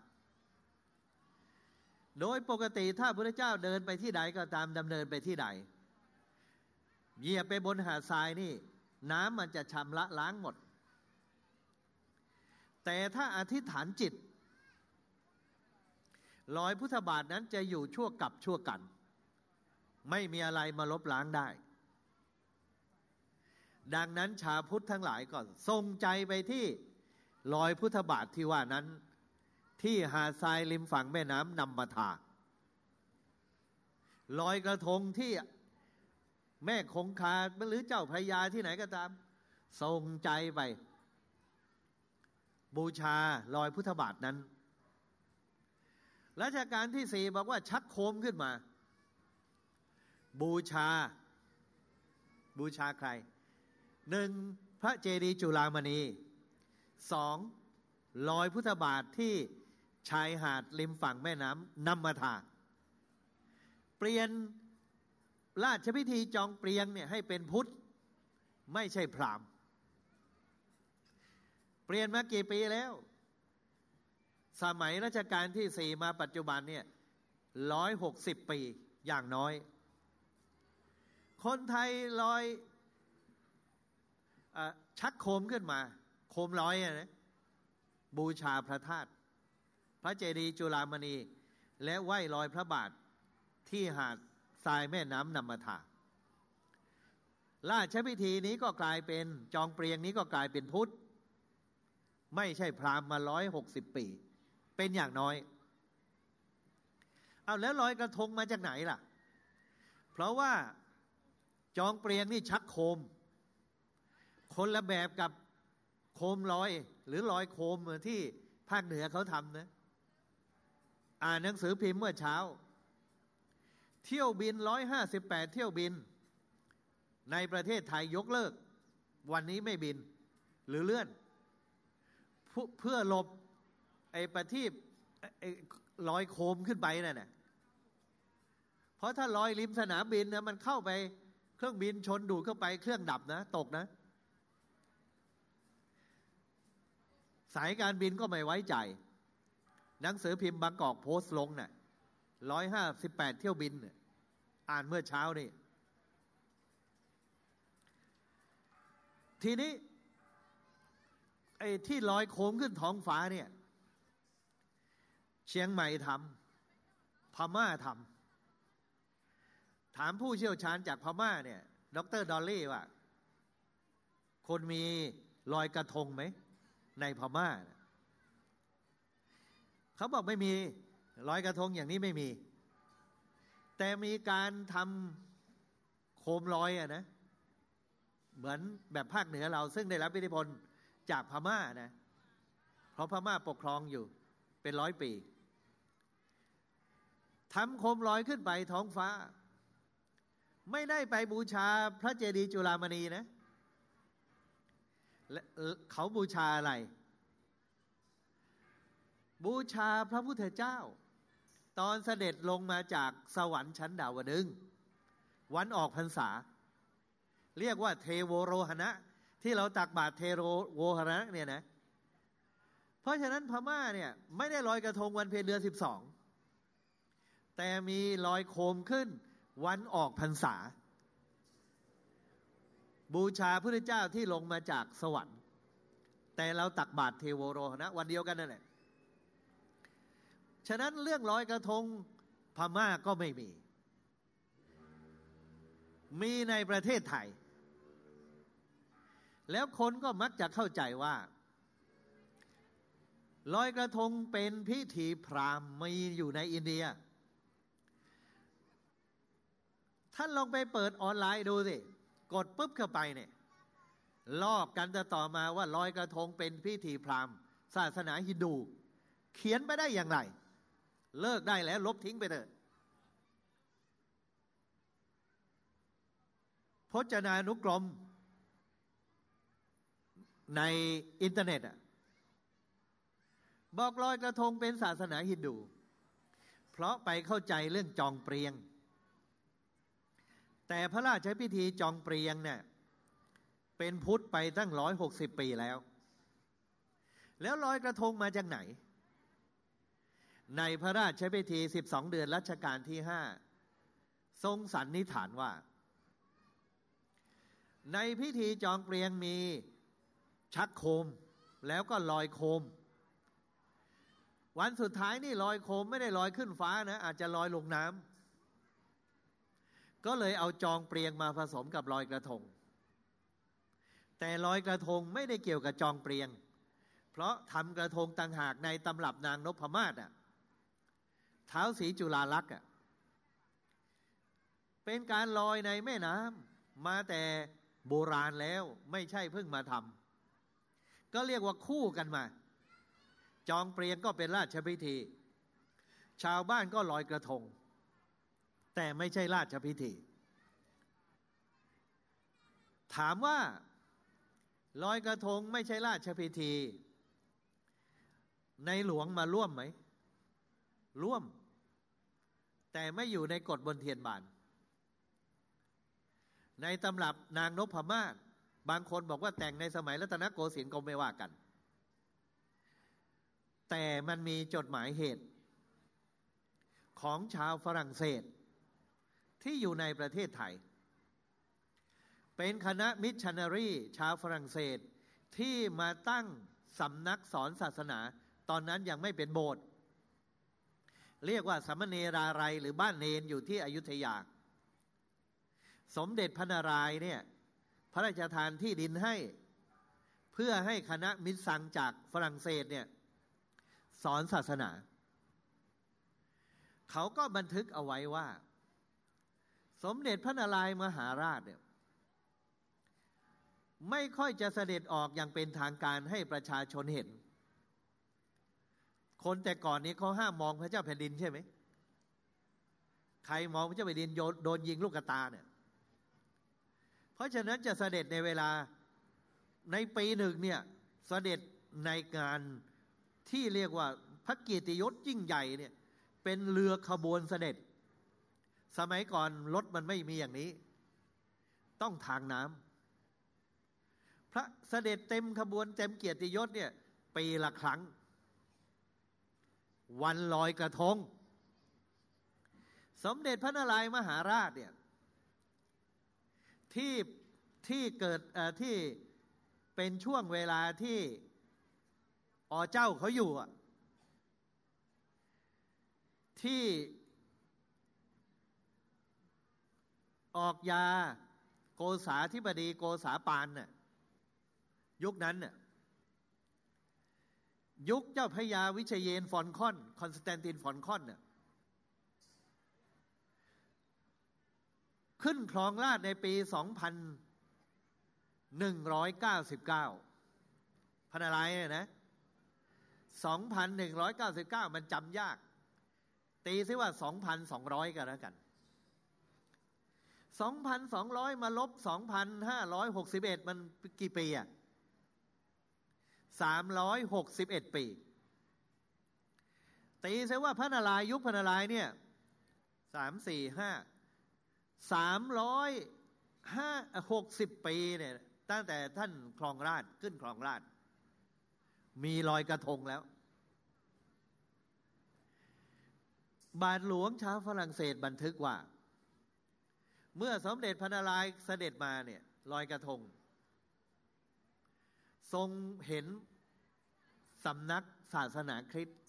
โดยปกติถ้าพระพุทธเจ้าเดินไปที่ใดก็ตามดำเนินไปที่ใด เหยียบไปบนหาดทรายนี่ น้ำมันจะชำระล้างหมด แต่ถ้าอธิษฐานจิตรอยพุทธบาทนั้นจะอยู่ชั่วกับชั่วกัน ไม่มีอะไรมาลบล้างได้ ดังนั้นชาพุทธทั้งหลายก็ทรงใจไปที่รอยพุทธบาทที่ว่านั้น ที่หาดทรายริมฝั่งแม่น้ำนำมาทาลอยกระทงที่ แม่คงคาหรือเจ้าพระยาที่ไหนก็ตามทรงใจไป บูชาลอยพุทธบาทนั้นรัชกาลที่สี่บอกว่าชักโคมขึ้นมา บูชา บูชาใครหนึ่งพระเจดีย์จุฬามณีสองลอยพุทธบาทที่ชายหาดริมฝั่งแม่น้ำนำมาทา เปลี่ยน ราชพิธีจองเปลียงเนี่ยให้เป็นพุทธไม่ใช่พรามเปลี่ยนมากี่ปีแล้ว สมัยรัชกาลที่สี่มาปัจจุบันเนี่ยร้อยหกสิบปีอย่างน้อย คนไทยลอยอชักโคมขึ้นมา โคมลอยนะบูชาพระธาตุพระเจดีย์จุฬามณี และไหว้ลอยพระบาทที่หาด ทรายแม่น้ำนำมาถาราชพิธีนี้ก็กลายเป็นจองเปรียงนี้ก็กลายเป็นพุทธ ไม่ใช่พราหมณ์มาร้อยหกสิบปี เป็นอย่างน้อย เอาแล้วลอยกระทงมาจากไหนล่ะ เพราะว่าจองเปรียงนี่ชักโคม คนละแบบกับโคมลอย หรือลอยโคมเหมือนที่ภาคเหนือเขาทำนะ อ่านหนังสือพิมพ์เมื่อเช้า เที่ยวบินร้อยห้าสิบแปดเที่ยวบิน ในประเทศไทยยกเลิก วันนี้ไม่บิน หรือเลื่อน เพื่อหลบไอ้ประทีปลอยโคมขึ้นไปนั่นแหะเพราะถ้าลอยริมสนามบินนะมันเข้าไปเครื่องบินชนดูดเข้าไปเครื่องดับนะ ตกนะ สายการบินก็ไม่ไว้ใจ หนังสือพิมพ์บางกอกโพสต์ลงนะ่ะ ร้อยห้าสิบแปดเที่ยวบิน อ่านเมื่อเช้านี่ ทีนี้ไอ้ที่ลอยโค้งขึ้นท้องฟ้าเนี่ย เชียงใหม่ทำพม่าทำถามผู้เชี่ยวชาญจากพม่าเนี่ยดรดอลลี่ว่า คนมีลอยกระทงไหม ในพม่า เขาบอกไม่มี ลอยกระทงอย่างนี้ไม่มี แต่มีการทำโคมลอยอะนะเหมือนแบบภาคเหนือเรา ซึ่งได้รับอิทธิพลจากพม่านะ เพราะพม่าปกครองอยู่เป็นร้อยปีทำโคมลอยขึ้นไปท้องฟ้า ไม่ได้ไปบูชาพระเจดีย์จุฬามณีนะเขาบูชาอะไร บูชาพระพุทธเจ้า ตอนเสด็จลงมาจากสวรรค์ชั้นดาวดึงวันออกพรรษา เรียกว่าเทโวโรหณะ ที่เราตักบาตรเทโรโวหณะเนี่ยนะ เพราะฉะนั้นพม่าเนี่ยไม่ได้ลอยกระทงวันเพ็ญเดือนสิบสองแต่มีลอยโคมขึ้นวันออกพรรษา บูชาพระเจ้าที่ลงมาจากสวรรค์ แต่เราตักบาตรเทโวโรหณะวันเดียวกันนั่นแหละ ฉะนั้นเรื่องลอยกระทงพม่าก็ไม่มี มีในประเทศไทย แล้วคนก็มักจะเข้าใจว่าลอยกระทงเป็นพิธีพราหมณ์มีอยู่ในอินเดีย ท่านลองไปเปิดออนไลน์ดูสิ กดปุ๊บเข้าไปเนี่ย ลอกกันจะต่อมาว่าลอยกระทงเป็นพิธีพราหมณ์ ศาสนาฮินดู เขียนไปได้อย่างไร เลิกได้แล้ว ลบทิ้งไปเถอะพจนานุกรม ในอินเทอร์เน็ตอะบอกลอยกระทงเป็นศาสนาฮินดู เพราะไปเข้าใจเรื่องจองเปรียง แต่พระราชพิธีจองเปรียงเนี่ยเป็นพุทธไปตั้งร้อยหกสิบปีแล้ว แล้วลอยกระทงมาจากไหน ในพระราชพิธีสิบสองเดือนรัชกาลที่ห้าทรงสันนิษฐานว่า ในพิธีจองเปรียงมีชักโคมแล้วก็ลอยโคม วันสุดท้ายนี่ลอยโคมไม่ได้ลอยขึ้นฟ้านะ อาจจะลอยลงน้ำก็เลยเอาจองเปลียงมาผสมกับลอยกระทง แต่ลอยกระทงไม่ได้เกี่ยวกับจองเปลียง เพราะทำกระทงต่างหากในตำรับนางนพมาศอะ ท้าสีจุฬาลักษ์เป็นการลอยในแม่น้ำมาแต่โบราณแล้วไม่ใช่เพิ่งมาทำก็เรียกว่าคู่กันมา จองเปลี่ยนก็เป็นราชพิธี ชาวบ้านก็ลอยกระทง แต่ไม่ใช่ราชพิธี ถามว่าลอยกระทงไม่ใช่ราชพิธี ในหลวงมาร่วมไหม ร่วม แต่ไม่อยู่ในกฎบนเทียนบาน ในตำรับนางนพมาศบางคนบอกว่าแต่งในสมัยรัตนโกสินทร์ก็ไม่ว่ากัน แต่มันมีจดหมายเหตุ ของชาวฝรั่งเศส ที่อยู่ในประเทศไทย เป็นคณะมิชชันนารีชาวฝรั่งเศสที่มาตั้งสำนักสอนศาสนา ตอนนั้นยังไม่เป็นโบสถ์ เรียกว่าสมณเณราไรหรือบ้านเนนอยู่ที่อยุธยา สมเด็จพระนารายณ์เนี่ย พระราชทานที่ดินให้ เพื่อให้คณะมิตรสังจากฝรั่งเศสเนี่ย สอนศาสนา เขาก็บันทึกเอาไว้ว่า สมเด็จพระนารายมหาราชเนี่ยไม่ค่อยจะเสด็จออกอย่างเป็นทางการให้ประชาชนเห็น คนแต่ก่อนนี้เขาห้ามมองพระเจ้าแผ่นดินใช่ไหมใครมองพระเจ้าแผ่นดินโดนยิงลูกกระตาเนี่ย เพราะฉะนั้นจะเสด็จในเวลาในปีหนึ่งเนี่ยเสด็จในงานที่เรียกว่าพระเกียรติยศยิ่งใหญ่เนี่ยเป็นเรือขบวนเสด็จ สมัยก่อนรถมันไม่มีอย่างนี้ ต้องทางน้ำพระเสด็จเต็มขบวนเต็มเกียรติยศเนี่ยปีละครั้ง วันลอยกระทง สมเด็จพระนารายมหาราชเนี่ยที่ที่เกิดที่เป็นช่วงเวลาที่อ๋อเจ้าเขาอยู่ที่ออกยาโกษาธิบดีโกษาปานน่ะยุคนั้นน่ะ ยุคเจ้าพระยาวิชาเยนทร์ฟอลคอน คอนสแตนตินฟอลคอนน่ะขึ้นครองราชย์ในปี 2199พระนารายณ์เนี่ยนะ 2,199 มันจำยาก ตีซิว่า 2,200 กันแล้วกัน 2,200 มาลบ 2,561 มันกี่ปีอะ 361ปีตีซิว่าพระนารายยุคพระนารายเนี่ยสามสี่ห้าสามร้อยห้าหกสิบปีเนี่ยตั้งแต่ท่านครองราชขึ้นครองราช มีลอยกระทงแล้ว บาทหลวงชาวฝรั่งเศสบันทึกว่า เมื่อสมเด็จพระนารายณ์เสด็จมาเนี่ย ลอยกระทง ทรงเห็นสำนักศาสนาคริสต์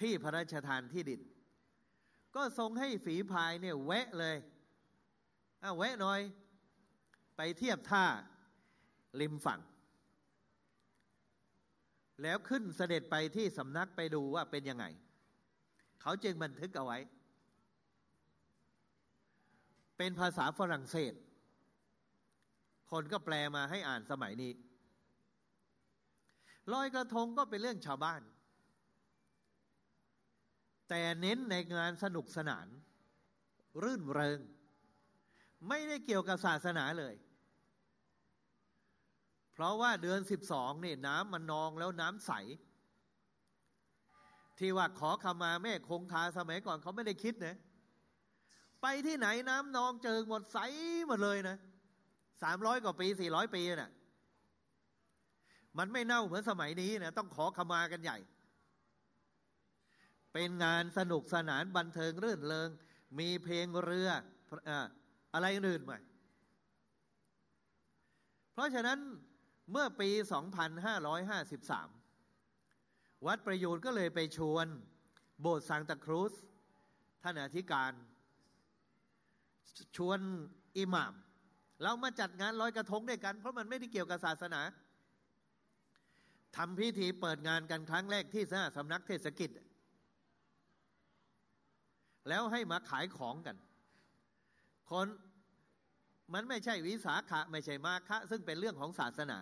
ที่พระราชทานที่ดิน ก็ทรงให้ฝีพายเนี่ยแวะเลยเอาแวะหน่อย ไปเทียบท่าริมฝั่ง แล้วขึ้นเสด็จไปที่สำนักไปดูว่าเป็นยังไง เขาจึงบันทึกเอาไว้ เป็นภาษาฝรั่งเศส คนก็แปลมาให้อ่านสมัยนี้ ลอยกระทงก็เป็นเรื่องชาวบ้าน แต่เน้นในงานสนุกสนาน รื่นเริง ไม่ได้เกี่ยวกับศาสนาเลย เพราะว่าเดือนสิบสองนี่น้ำมันนองแล้วน้ำใส ที่ว่าขอขมาแม่คงคาสมัยก่อนเขาไม่ได้คิดนะไปที่ไหนน้ำนองเจิงหมดใสหมดเลยนะสามร้อยกว่าปีสี่ร้อยปีนะ่ะ มันไม่เน่าเหมือนสมัยนี้นะต้องขอขมากันใหญ่ เป็นงานสนุกสนานบันเทิงรื่นเริง มีเพลงเรืออะไรอื่นไหมเพราะฉะนั้นเมื่อปี 2553 วัดประยูนก็เลยไปชวนโบสถ์สังตะครูสท่านอธิการ ชวนอิหม่าม เรามาจัดงานลอยกระทงด้วยกัน เพราะมันไม่ได้เกี่ยวกับศาสนา ทำพิธีเปิดงานกันครั้งแรกที่สสำนักเทศกิจ แล้วให้มาขายของกัน คนมันไม่ใช่วิสาขะไม่ใช่มาคะ ซึ่งเป็นเรื่องของศาสนา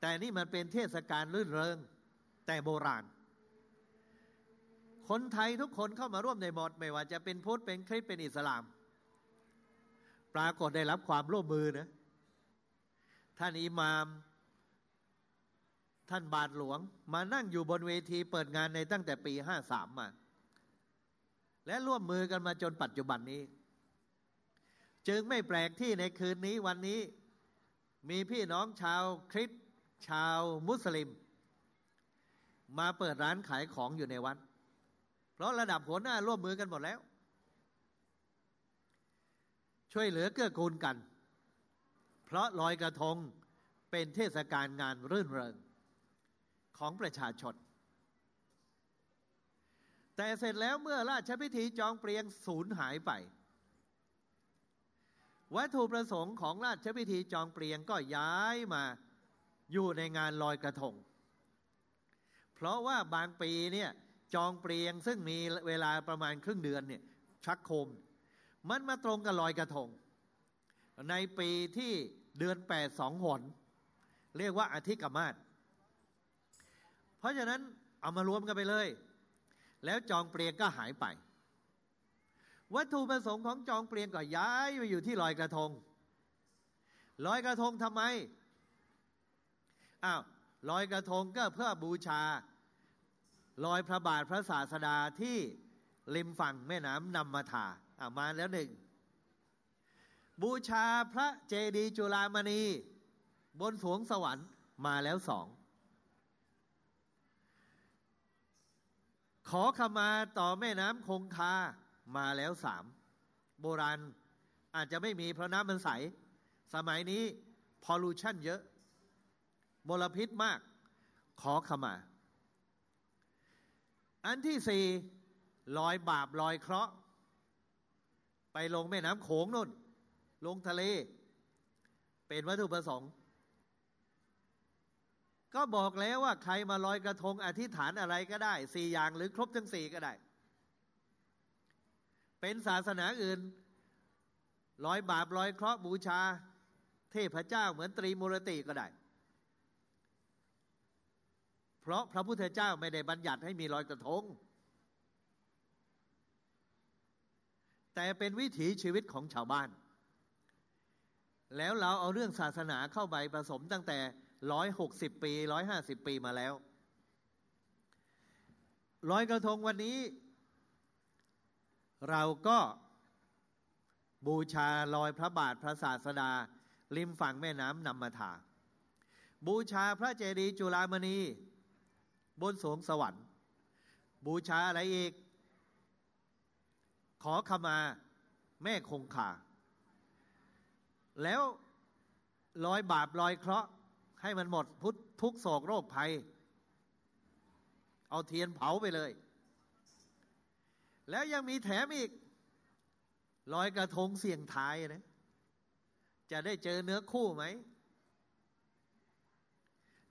แต่นี่มันเป็นเทศกาลรื่นเริง แต่โบราณ คนไทยทุกคนเข้ามาร่วมในหมดไม่ว่าจะเป็นพุทธเป็นคริสต์เป็นอิสลาม ปรากฏได้รับความร่วมมือนะท่านอิมาม ท่านบาทหลวง มานั่งอยู่บนเวทีเปิดงานในตั้งแต่ปีห้าสามมา และร่วมมือกันมาจนปัจจุบันนี้ จึงไม่แปลกที่ในคืนนี้วันนี้ มีพี่น้องชาวคริสต์ชาวมุสลิม มาเปิดร้านขายของอยู่ในวัด เพราะระดับหัวหน้าร่วมมือกันหมดแล้ว ช่วยเหลือเกื้อกูลกัน เพราะลอยกระทงเป็นเทศกาลงานรื่นเริง ของประชาชน แต่เสร็จแล้วเมื่อราชพิธีจองเปลียงสูญหายไป วัตถุประสงค์ของราชพิธีจองเปลียงก็ย้ายมาอยู่ในงานลอยกระทง เพราะว่าบางปีเนี่ยจองเปลียงซึ่งมีเวลาประมาณครึ่งเดือนเนี่ยชักโคม มันมาตรงกับลอยกระทง ในปีที่เดือนแปดสองหน เรียกว่าอาทิตย์กมาศ ราะฉะนั้นเอามารวมกันไปเลย แล้วจองเปลียงก็หายไป วัตถุประสงค์ของจองเปลียงก็ย้ายไปอยู่ที่ลอยกระทงลอยกระทงทำไมอ้าวลอยกระทงก็เพื่อบูชาลอยพระบาทพระศาสดาที่ริมฝั่งแม่น้ำนำมาถาอ่ามาแล้วหนึ่ง บูชาพระเจดีย์จุฬามณี บนสวงสวรรค์มาแล้วสอง ขอขมาต่อแม่น้ำคงคามาแล้วสามโบราณอาจจะไม่มีเพราะน้ำมันใส สมัยนี้พอลูชันเยอะ มลพิษมาก ขอขมา อันที่สี่ลอยบาปลอยเคราะห์ ไปลงแม่น้ำโขงนู่น ลงทะเล เป็นวัตถุประสงค์ ก็บอกแล้วว่าใครมาลอยกระทงอธิษฐานอะไรก็ได้สี่อย่างหรือครบทั้งสี่ก็ได้ เป็นศาสนาอื่นลอยบาปลอยเคราะห์บูชา เทพเจ้าเหมือนตรีมูรติก็ได้ เพราะพระพุทธเจ้าไม่ได้บัญญัติให้มีลอยกระทง แต่เป็นวิถีชีวิตของชาวบ้าน แล้วเราเอาเรื่องศาสนาเข้าไปผสมตั้งแต่ ร้อยหกสิบปีร้อยห้าสิบปีมาแล้วลอยกระทงวันนี้ เราก็บูชาลอยพระบาทพระศาสดา ริมฝั่งแม่น้ำนำมาถา บูชาพระเจดีย์จุฬามณี บนสวงสวรรค์ บูชาอะไรอีก ขอขมาแม่คงคาแล้วลอยบาปลอยเคราะห์ ให้มันหมดพุททุกโศกโรคภัย เอาเทียนเผาไปเลย แล้วยังมีแถมอีกลอยกระทงเสี่ยงทายนะ จะได้เจอเนื้อคู่ไหม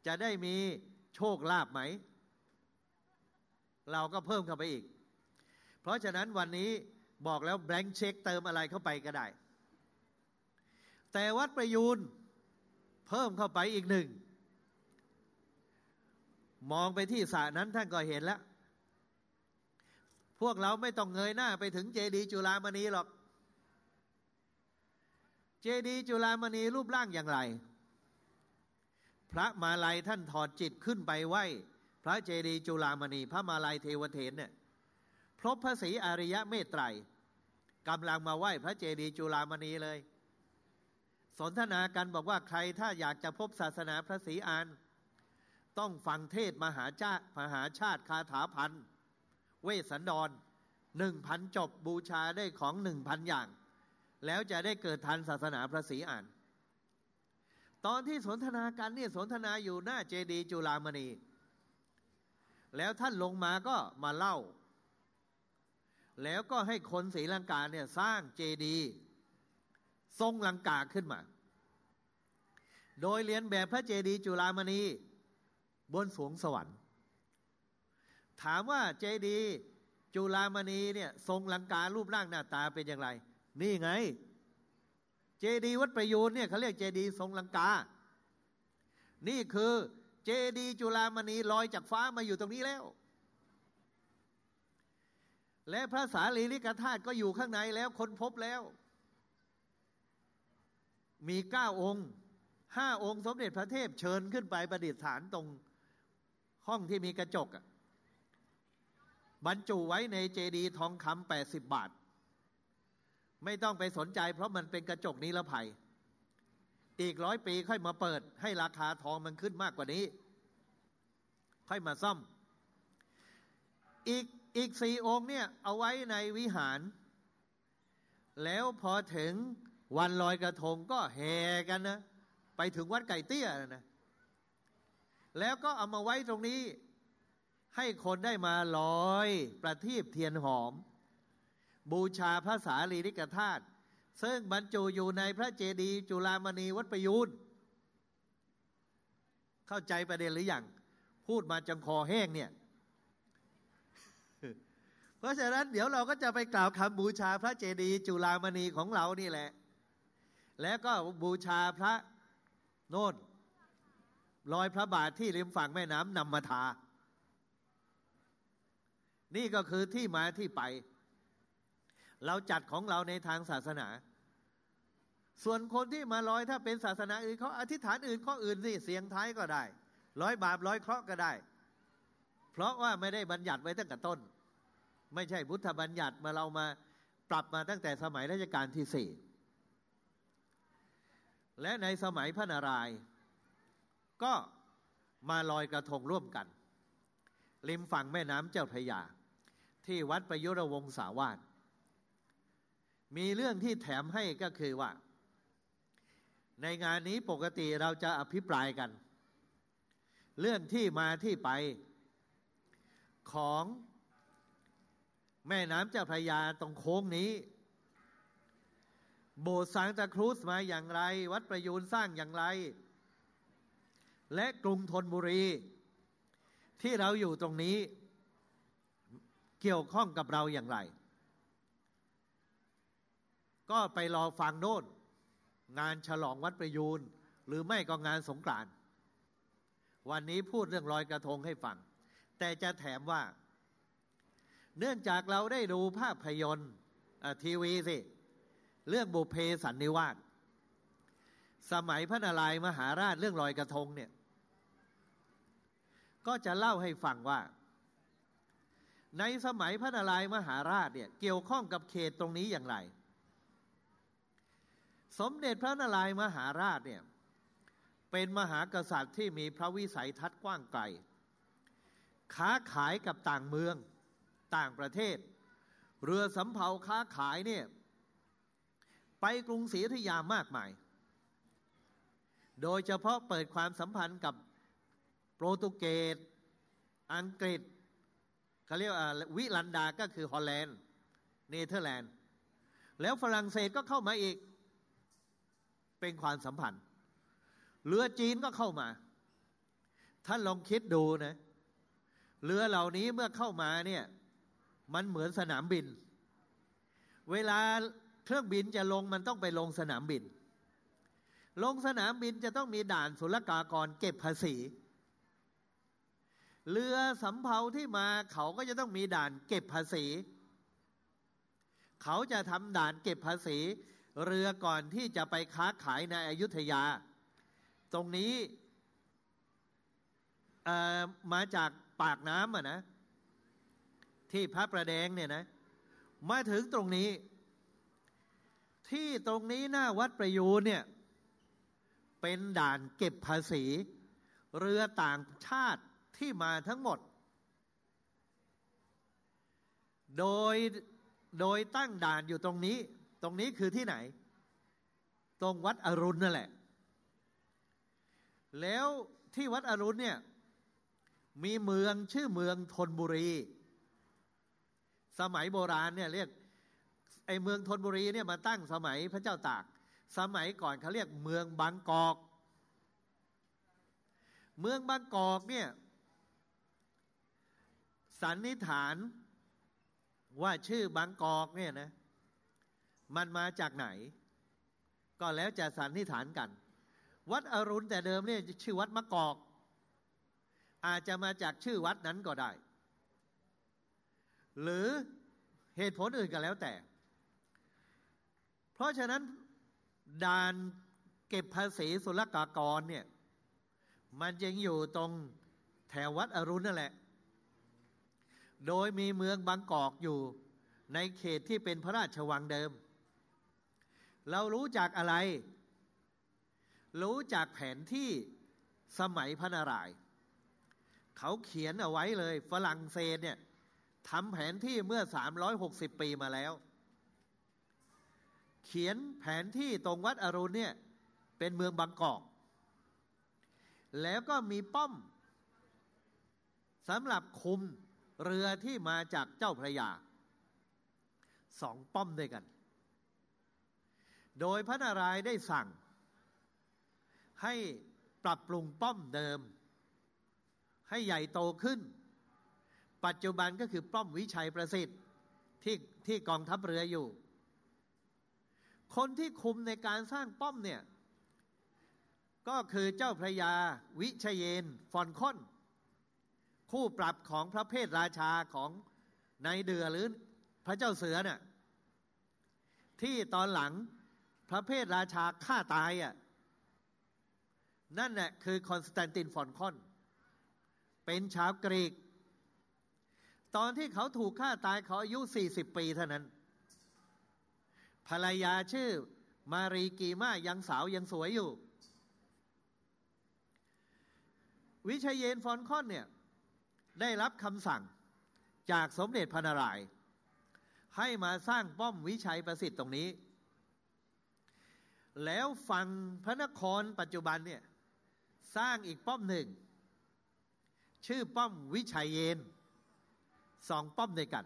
จะได้มีโชคลาภไหม เราก็เพิ่มเข้าไปอีก เพราะฉะนั้นวันนี้บอกแล้วแบงค์เช็คเติมอะไรเข้าไปก็ได้ แต่วัดประยูน พิ่มเข้าไปอีกหนึ่ง มองไปที่สระนั้นท่านก็เห็นแล้ว พวกเราไม่ต้องเงยหน้าไปถึงเจดีจุฬามณีหรอก เจดีจุฬามณีรูปร่างอย่างไร พระมาลัยท่านถอดจิตขึ้นไปไหวพระเจดีย์จุลามณี พระมาลายเทวเทนเนี่ยพบพระศรีอริยะเมตไตรกำลังมาไหว้พระเจดีย์จุลามณีเลย สนทนากันบอกว่าใครถ้าอยากจะพบศาสนาพระศรีอาน ต้องฟังเทศมหาชาติมหาชาติคาถาพันเวสันดรหนึ่งพันจบบูชาได้ของหนึ่งพันอย่าง แล้วจะได้เกิดทันศาสนาพระศรีอาน ตอนที่สนทนากันเนี่ยสนทนาอยู่หน้าเจดีจุลามณี แล้วท่านลงมาก็มาเล่า แล้วก็ให้คนศรีลังกาเนี่ยสร้างเจดีย์ ทรงลังกาขึ้นมา โดยเรียนแบบพระเจดีย์จุฬามณีบนสวงสวรรค์ ถามว่าเจดีย์จุฬามณีเนี่ย ทรงลังการูปร่างหน้าตาเป็นอย่างไร นี่ไง เจดีย์วัดประยูนเนี่ยเขาเรียกเจดีย์ทรงลังกา นี่คือเจดีย์จุลามณีลอยจากฟ้ามาอยู่ตรงนี้แล้วและพระสารีริกธาตุก็อยู่ข้างในแล้วคนพบแล้ว มีเก้าองค์ห้าองค์สมเด็จพระเทพเชิญขึ้นไปประดิษฐานตรงห้องที่มีกระจกบรรจุไว้ในเจดีทองคำแปดสิบบาท ไม่ต้องไปสนใจ เพราะมันเป็นกระจกนิรภัย อีกร้อยปีค่อยมาเปิด ให้ราคาทองมันขึ้นมากกว่านี้ ค่อยมาซ่อม อีกอีกสี่องค์เนี่ย เอาไว้ในวิหาร แล้วพอถึง วันลอยกระทงก็แห่กันนะ ไปถึงวัดไก่เตี้ยนะ แล้วก็เอามาไว้ตรงนี้ ให้คนได้มาลอยประทีปเทียนหอม บูชาพระสารีริกธาตุซึ่งบรรจุอยู่ในพระเจดีย์จุฬามณีวัดประยูนเข้าใจประเด็นหรืออยังพูดมาจังคอแห้งเนี่ย เพราะฉะนั้นเดี๋ยวเราก็จะไปกล่าวคำบูชาพระเจดีย์จุฬามณีของเรานี่แหละ แล้วก็บูชาพระโน่นลอยพระบาทที่ริมฝั่งแม่น้ำนำมาทา นี่ก็คือที่มาที่ไป เราจัดของเราในทางศาสนา ส่วนคนที่มาลอยถ้าเป็นศาสนาอื่นเขาอธิษฐานอื่นข้ออื่นสิเสียงท้ายก็ได้ ร้อยบาปร้อยเคราะห์ก็ได้ เพราะว่าไม่ได้บัญญัติไว้ตั้งแต่ต้น ไม่ใช่พุทธบัญญัติมาเรามาปรับมาตั้งแต่สมัยรัชกาลที่สี่ และในสมัยพระนารายณ์ก็มาลอยกระทงร่วมกัน ริมฝั่งแม่น้ำเจ้าพระยา ที่วัดประยุรวงศาวาสมีเรื่องที่แถมให้ก็คือว่า ในงานนี้ปกติเราจะอภิปรายกัน เรื่องที่มาที่ไปของแม่น้ำเจ้าพระยาตรงโค้งนี้ โบสถ์สังตะครูสมาอย่างไร วัดประยูนสร้างอย่างไร และกรุงธนบุรี ที่เราอยู่ตรงนี้ เกี่ยวข้องกับเราอย่างไร ก็ไปรอฟังโน่น งานฉลองวัดประยูนหรือไม่ก็งานสงกรานต์วันนี้พูดเรื่องลอยกระทงให้ฟัง แต่จะแถมว่า เนื่องจากเราได้ดูภาพยนตร์ทีวีสิ เรื่องบุเพสันนิวาสสมัยพระนารายมหาราชเรื่องลอยกระทงเนี่ย ก็จะเล่าให้ฟังว่า ในสมัยพระนารายมหาราชเนี่ย เกี่ยวข้องกับเขตตรงนี้อย่างไร สมเด็จพระนารายมหาราชเนี่ย เป็นมหากษัตริย์ที่มีพระวิสัยทัศน์กว้างไกล ค้าขายกับต่างเมืองต่างประเทศ เรือสำเภาค้าขายเนี่ย ไปกรุงศรีอยุธยามากมาย โดยเฉพาะเปิดความสัมพันธ์กับโปรตุเกส อังกฤษเขาเรียกวิลันดาก็คือฮอลแลนด์ เนเธอร์แลนด์ แล้วฝรั่งเศสก็เข้ามาอีก เป็นความสัมพันธ์ เรือจีนก็เข้ามา ท่านลองคิดดูนะ เรือเหล่านี้เมื่อเข้ามาเนี่ย มันเหมือนสนามบิน เวลา เครื่องบินจะลงมันต้องไปลงสนามบิน ลงสนามบินจะต้องมีด่านศุลกากรเก็บภาษี เรือสำเภาที่มาเขาก็จะต้องมีด่านเก็บภาษี เขาจะทำด่านเก็บภาษี เรือก่อนที่จะไปค้าขายในอยุธยา ตรงนี้มาจากปากน้ำอะนะ ที่พระประแดงเนี่ยนะ มาถึงตรงนี้ ที่ตรงนี้หน้าวัดประยูนเนี่ย เป็นด่านเก็บภาษี เรือต่างชาติที่มาทั้งหมด โดยโดยตั้งด่านอยู่ตรงนี้ ตรงนี้คือที่ไหน ตรงวัดอรุณนั่นแหละ แล้วที่วัดอรุณเนี่ย มีเมืองชื่อเมืองธนบุรี สมัยโบราณเนี่ยเรียก ไอเมืองธนบุรีเนี่ยมาตั้งสมัยพระเจ้าตาก สมัยก่อนเขาเรียกเมืองบางกอก เมืองบางกอกเนี่ยสันนิษฐานว่าชื่อบางกอกเนี่ยนะมันมาจากไหน ก็แล้วจะสันนิษฐานกัน วัดอรุณแต่เดิมเนี่ยชื่อวัดมะกอก อาจจะมาจากชื่อวัดนั้นก็ได้ หรือเหตุผลอื่นก็แล้วแต่ ราะฉะนั้นด่านเก็บภาษีศุลกากรเนี่ย มันยังอยู่ตรงแถววัดอรุณนั่นแหละ โดยมีเมืองบางกอกอยู่ในเขตที่เป็นพระราชวังเดิม เรารู้จักอะไร รู้จากแผนที่สมัยพระนารายณ์เขาเขียนเอาไว้เลย ฝรั่งเศสเนี่ยทำแผนที่เมื่อ 360 ปีมาแล้ว เขียนแผนที่ตรงวัดอรุณเนี่ยเป็นเมืองบางกอก แล้วก็มีป้อมสำหรับคุมเรือที่มาจากเจ้าพระยาสองป้อมด้วยกัน โดยพระนารายณ์ได้สั่ง ให้ปรับปรุงป้อมเดิม ให้ใหญ่โตขึ้น ปัจจุบันก็คือป้อมวิชัยประสิทธิ์ที่ที่กองทัพเรืออยู่ คนที่คุมในการสร้างป้อมเนี่ย ก็คือเจ้าพระยาวิชเยนฟอนคอน คู่ปรับของพระเพทราชาของนายเดื่อหรือพระเจ้าเสือเนี่ยที่ตอนหลังพระเพทราชาฆ่าตายอะนั่นแหละคือคอนสแตนตินฟอลคอน เป็นชาวกรีก ตอนที่เขาถูกฆ่าตายเขาอายุ 40 ปีเท่านั้น ภรรยาชื่อ มารีกีมาร์ยังสาวยังสวยอยู่ วิชัยเยนฟอนคอนเนี่ยได้รับคำสั่งจากสมเด็จพระนารายณ์ให้มาสร้างป้อมวิชัยประสิทธิ์ตรงนี้ แล้วฝั่งพระนครปัจจุบันเนี่ยสร้างอีกป้อมหนึ่ง ชื่อป้อมวิชัยเยนสองป้อมด้วยกัน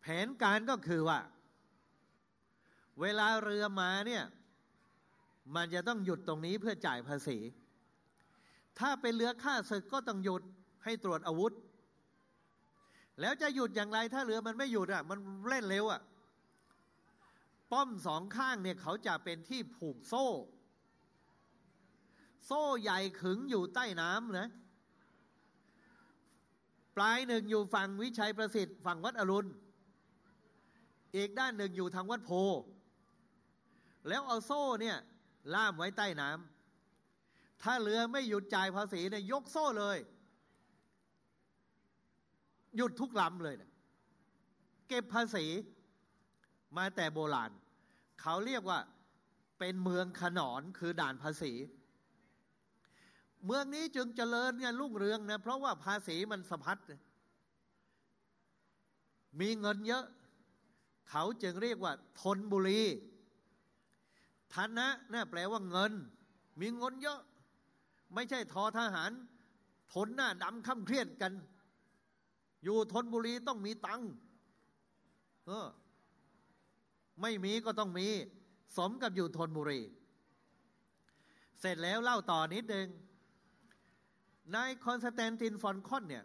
แผนการก็คือว่า เวลาเรือมาเนี่ยมันจะต้องหยุดตรงนี้เพื่อจ่ายภาษี ถ้าเป็นเรือข้าศึกก็ต้องหยุดให้ตรวจอาวุธ แล้วจะหยุดอย่างไรถ้าเรือมันไม่หยุดอะ มันเล่นเร็วอะ ป้อมสองข้างเนี่ยเขาจะเป็นที่ผูกโซ่ โซ่ใหญ่ขึงอยู่ใต้น้ำนะปลายหนึ่งอยู่ฝั่งวิชัยประสิทธิ์ฝั่งวัดอรุณ อีกด้านหนึ่งอยู่ทางวัดโพ แล้วเอาโซ่เนี่ย ล่ามไว้ใต้น้ำถ้าเรือไม่หยุดจ่ายภาษีเนี่ยยกโซ่เลย หยุดทุกลำเลยนะเก็บภาษีมาแต่โบราณ เขาเรียกว่าเป็นเมืองขนอนคือด่านภาษี เมืองนี้จึงเจริญเนี่ยรุ่งเรืองนะเพราะว่าภาษีมันสะพัดมีเงินเยอะ เขาจึงเรียกว่า ทนบุรี ธนะน่าแปลว่าเงิน มีเงินเยอะ ไม่ใช่ทอทหาร ทนหน้าดำข้าเครียดกัน อยู่ทนบุรีต้องมีตังค์เออไม่มีก็ต้องมี สมกับอยู่ทนบุรี เสร็จแล้วเล่าต่อนิดนึงนายคอนสแตนตินฟอลคอนเนี่ย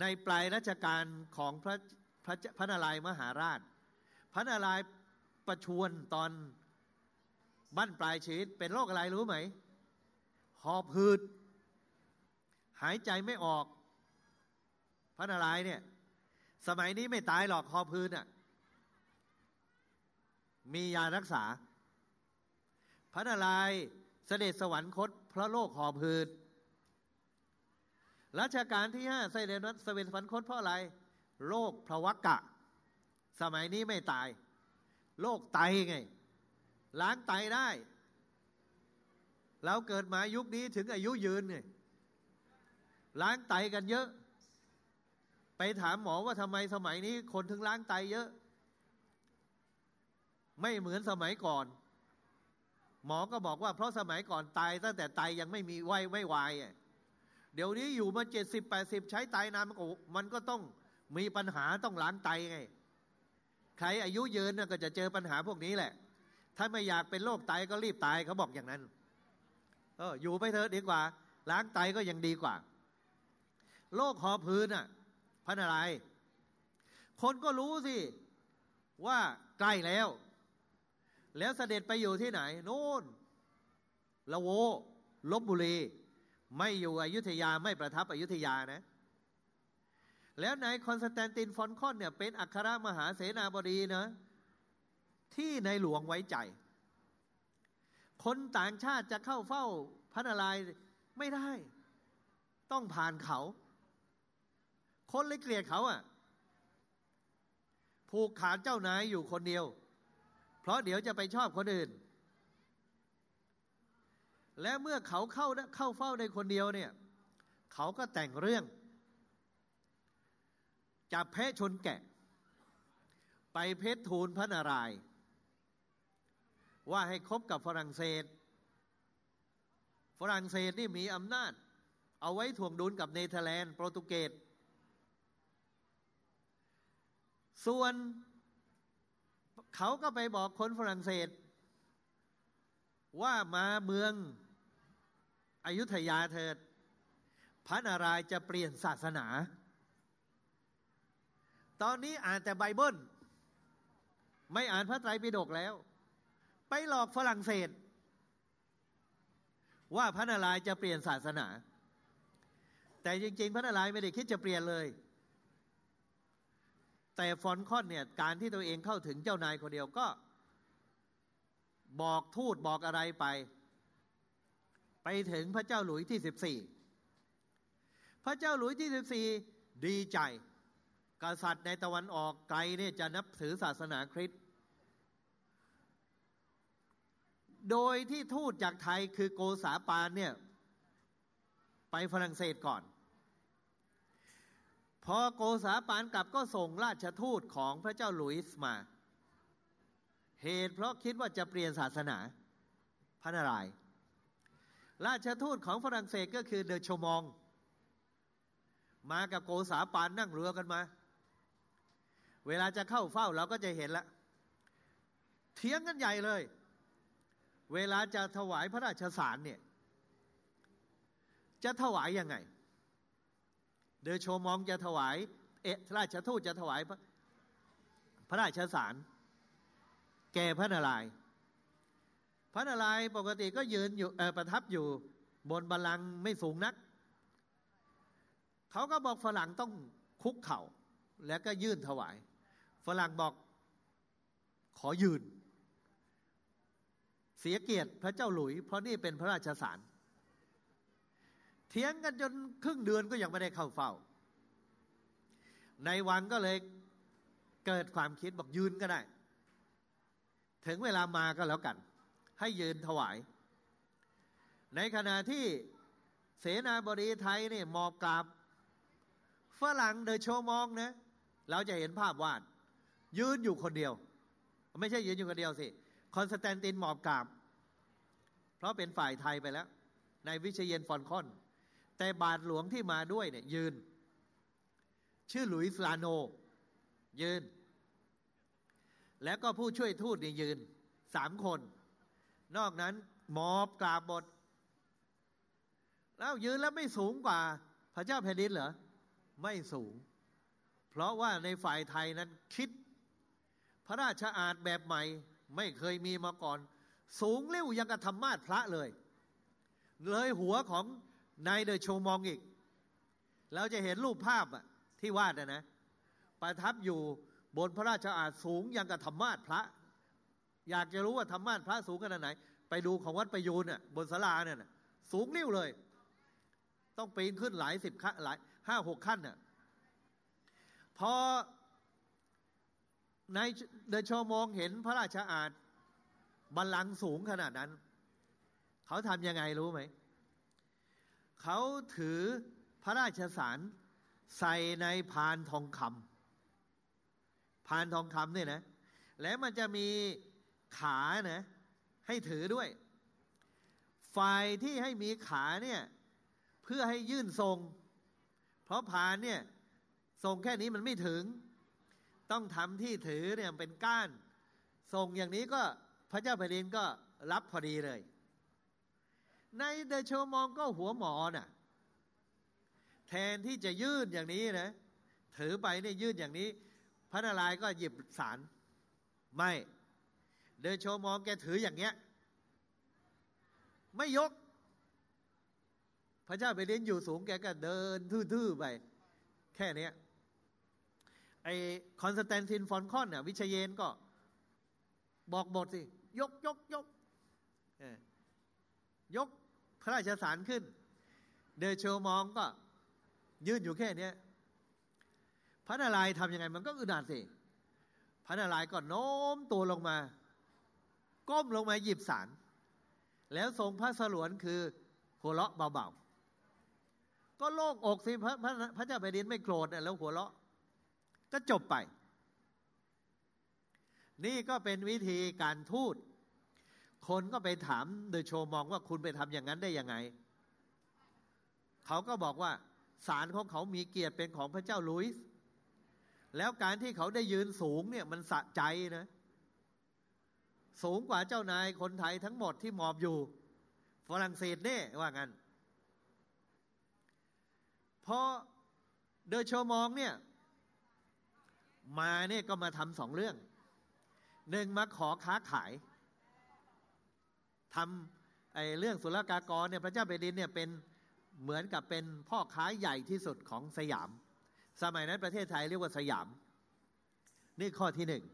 ในปลายรัชกาลของพระพระพระนารายณ์มหาราช พระนารายณ์ประชวรตอน บั้นปลายชีวิตเป็นโรคอะไรรู้ไหม หอบหืด หายใจไม่ออก พระนารายณ์เนี่ย สมัยนี้ไม่ตายหรอกหอบหืดอะ มียารักษา พระนารายณ์เสด็จสวรรคตพระโลกหอบพื้นรัชกาลที่ห้าเสด็จเสด็จสวรรคตเพราะอะไรโรคพระวักกะ สมัยนี้ไม่ตายโรคไตไง ล้างไตได้ เราเกิดมายุคนี้ถึงอายุยืนไงล้างไตกันเยอะ ไปถามหมอว่าทำไมสมัยนี้คนถึงล้างไตเยอะ ไม่เหมือนสมัยก่อน หมอก็บอกว่าเพราะสมัยก่อนตายตั้งแต่ไตยังไม่มีไวไม่วายเดี๋ยวนี้อยู่มาเจ็ดสิบแปดสิบใช้ไตนานมันก็มันก็ต้องมีปัญหาต้องล้างไตไง ใครอายุยืนก็จะเจอปัญหาพวกนี้แหละ ถ้าไม่อยากเป็นโรคไตก็รีบตายเขาบอกอย่างนั้น เออ อยู่ไปเถอะดีกว่า ล้างไตก็ยังดีกว่าโรคหอพื้นอะพระนารายคนก็รู้สิ ว่าใกล้แล้ว แล้วเสด็จไปอยู่ที่ไหน โน่นละโวลบบุรี ไม่อยู่อยุธยาไม่ประทับอยุธยานะ แล้วนายคอนสแตนตินฟอนคอนเนี่ยเป็นอัครมหาเสนาบดีเนะ ที่ในหลวงไว้ใจ คนต่างชาติจะเข้าเฝ้าพระนารายณ์ไม่ได้ ต้องผ่านเขา คนเลยเกลียดเขาอะ ผูกขาดเจ้านายอยู่คนเดียว เพราะเดี๋ยวจะไปชอบคนอื่น และเมื่อเขาเข้าเข้าเฝ้าในคนเดียวเนี่ย เขาก็แต่งเรื่องจับแพะชนแกะ ไปเพชรทูลพระนารายณ์ ว่าให้คบกับฝรั่งเศส ฝรั่งเศสนี่มีอำนาจ เอาไว้ถ่วงดุลกับเนเธอร์แลนด์โปรตุเกส ส่วนเขาก็ไปบอกคนฝรั่งเศส ว่ามาเมืองอายุธยาเถิด พระนารายจะเปลี่ยนศาสนา ตอนนี้อ่านแต่ไบเบิลไม่อ่านพระไตรปิฎกแล้ว ไปหลอกฝรั่งเศส ว่าพระนารายณ์จะเปลี่ยนศาสนา แต่จริง ๆ พระนารายณ์ไม่ได้คิดจะเปลี่ยนเลย แต่ฟอนคอนเนี่ยการที่ตัวเองเข้าถึงเจ้านายคนเดียวก็ บอกทูตบอกอะไรไป ไปถึงพระเจ้าหลุยที่สิบสี่พระเจ้าหลุยที่สิบสี่ดีใจ กษัตริย์ในตะวันออกไกลเนี่ยจะนับถือศาสนาคริสต์ โดยที่ทูตจากไทยคือโกษาปานเนี่ย ไปฝรั่งเศสก่อน พอโกษาปานกลับก็ส่งราชทูตของพระเจ้าหลุยส์มา เหตุเพราะคิดว่าจะเปลี่ยนศาสนาพระนารายณ์ราชทูตของฝรั่งเศสก็คือเดอชมอง มากับโกษาปานนั่งเรือกันมา เวลาจะเข้าเฝ้าเราก็จะเห็นละ เถียงกันใหญ่เลย เวลาจะถวายพระราชสารเนี่ยจะถวายยังไง เดอโชมองจะถวาย เอะราชทูตจะถวายพระพระราชสาร แก่พระนารายณ์พระนารายณ์ปกติก็ยืนอยู่ประทับอยู่บนบัลลังก์ไม่สูงนัก เขาก็บอกฝรั่งต้องคุกเข่า แล้วก็ยื่นถวาย ฝรั่งบอกขอยืน เสียเกียรติพระเจ้าหลุย เพราะนี่เป็นพระราชสารเถียงกันจนครึ่งเดือนก็ยังไม่ได้เข้าเฝ้า ในวังก็เลยเกิดความคิดบอกยืนก็ได้ ถึงเวลามาก็แล้วกัน ให้ยืนถวาย ในขณะที่เสนาบดีไทยเนี่ยหมอบกราบฝรั่งเดอโชมองนะเราจะเห็นภาพวาด ยืนอยู่คนเดียว ไม่ใช่ยืนอยู่คนเดียวสิ คอนสแตนตินหมอบกราบ เพราะเป็นฝ่ายไทยไปแล้ว นายวิชาเยนทร์ฟอลคอน แต่บาทหลวงที่มาด้วยเนี่ยยืน ชื่อหลุยส์ลาโน ยืน แล้วก็ผู้ช่วยทูตเนี่ยยืนสามคน นอกนั้นหมอบกราบบท แล้วยืนแล้วไม่สูงกว่า พระเจ้าแผ่นดินเหรอ ไม่สูง เพราะว่าในฝ่ายไทยนั้นคิด พระราชอาณาแบบใหม่ ไม่เคยมีมาก่อน สูงเร็วยังกระทำมาศพระเลย เลยหัวของนายเดอโชมองอีก เราจะเห็นรูปภาพอะที่วาดนะนะประทับอยู่บนพระราชอาณสูงยังกับธรรมาสพระ อยากจะรู้ว่าธรรมาสพระสูงขนาดไหน ไปดูของวัดประยูนน่ะบนศาลาเนี่ยนะสูงนิ้วเลย ต้องปีนขึ้นหลายสิบขั้นหลายห้าหกขั้นน่ะพอ ในเดชมองเห็นพระราชอาณบัลลังก์สูงขนาดนั้น เขาทำยังไงรู้ไหม เขาถือพระราชสารใส่ในพานทองคำพานทองคำเนี่ยนะ แล้วมันจะมีขานะให้ถือด้วย ฝ่ายที่ให้มีขาเนี่ยเพื่อให้ยื่นทรง เพราะพานเนี่ยทรงแค่นี้มันไม่ถึง ต้องทำที่ถือเนี่ยเป็นก้านทรงอย่างนี้ก็พระเจ้าแผ่นดินก็รับพอดีเลย ในเดอโชมองก็หัวหมอน่ะ แทนที่จะยื่นอย่างนี้นะ ถือไปเนี่ยยื่นอย่างนี้ พระนารายณ์ก็หยิบสารไม่ เดอโชมองแกถืออย่างเงี้ย ไม่ยก พระเจ้าแผ่นดินอยู่สูงแกก็เดินทื่อๆไป แค่เนี้ย ไอคอนสแตนตินฟอลคอนเนี่ยวิชาเยนทร์ก็บอกบทสิ ยกยกยกยกพระราชสารขึ้น เดโชมองก็ ยืนอยู่แค่เนี้ยพระนารายณ์ทำยังไง มันก็อึดอัดสิ พระนารายณ์ก็โน้มตัวลงมา ก้มลงมาหยิบสาร แล้วทรงพระสลวนคือหัวเราะเบาๆก็โล่งอกสิพระพระพระเจ้าแผ่นดินไม่โกรธแล้วหัวเราะ ก็จบไป นี่ก็เป็นวิธีการทูต คนก็ไปถามเดอโชมองว่าคุณไปทำอย่างนั้นได้ยังไง เขาก็บอกว่าศาลของเขามีเกียรติเป็นของพระเจ้าลุยส์แล้วการที่เขาได้ยืนสูงเนี่ยมันสะใจนะ สูงกว่าเจ้านายคนไทยทั้งหมดที่มอบอยู่ ฝรั่งเศสเน่ว่างั้นพอเดอโชมองเนี่ย มาเนี่ยก็มาทำสองเรื่องหนึ่งมาขอค้าขายทำไอ้เรื่องศุลกากรเนี่ยพระเจ้าแผ่นดินเนี่ยเป็นเหมือนกับเป็นพ่อค้าใหญ่ที่สุดของสยาม สมัยนั้นประเทศไทยเรียกว่าสยาม นี่ข้อที่หนึ่ง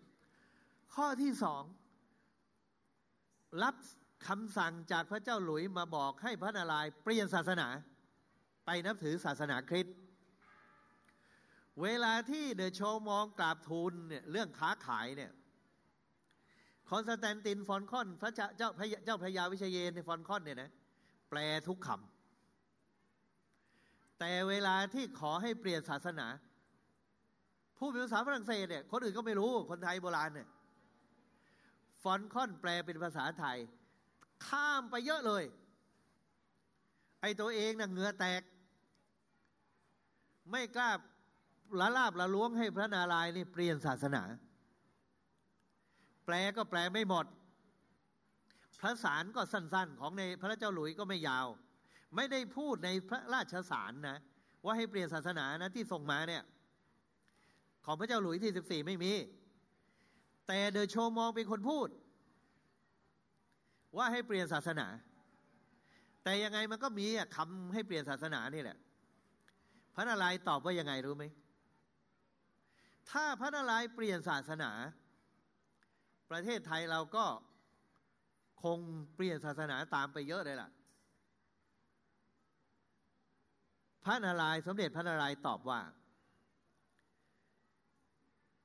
ข้อที่สองรับคำสั่งจากพระเจ้าหลุยมาบอกให้พระนารายณ์เปลี่ยนศาสนา ไปนับถือศาสนาคริสต์ เวลาที่เดอโชมองกราบทูลเนี่ยเรื่องค้าขายเนี่ยคอนสแตนตินฟอลคอนพระเจ้าเจ้าพระเจ้าพระยาวิชาเยนทร์ฟอลคอนเนี่ยนะแปลทุกคำแต่เวลาที่ขอให้เปลี่ยนศาสนา พูดเป็นภาษาฝรั่งเศสเนี่ยคนอื่นก็ไม่รู้คนไทยโบราณเนี่ยฟอลคอนแปลเป็นภาษาไทย ข้ามไปเยอะเลย ไอตัวเองนะ่ะเหงื่อแตก ไม่กล้า ละลาบละล้วงให้พระนารายณ์นี่เปลี่ยนศาสนา แปลก็แปลไม่หมด พระสารก็สั้น ๆ ของในพระเจ้าหลุยก็ไม่ยาว ไม่ได้พูดในพระราชสารนะ ว่าให้เปลี่ยนศาสนานะที่ส่งมาเนี่ย ของพระเจ้าหลุยที่สิบสี่ไม่มี แต่เดอโชมองเป็นคนพูด ว่าให้เปลี่ยนศาสนา แต่ยังไงมันก็มีคำให้เปลี่ยนศาสนานี่แหละพระนารายณ์ตอบว่ายังไงรู้ไหม ถ้าพระนารายณ์เปลี่ยนศาสนา ประเทศไทยเราก็คงเปลี่ยนศาสนาตามไปเยอะเลยล่ะ พระนารายณ์สมเด็จพระนารายณ์ตอบว่า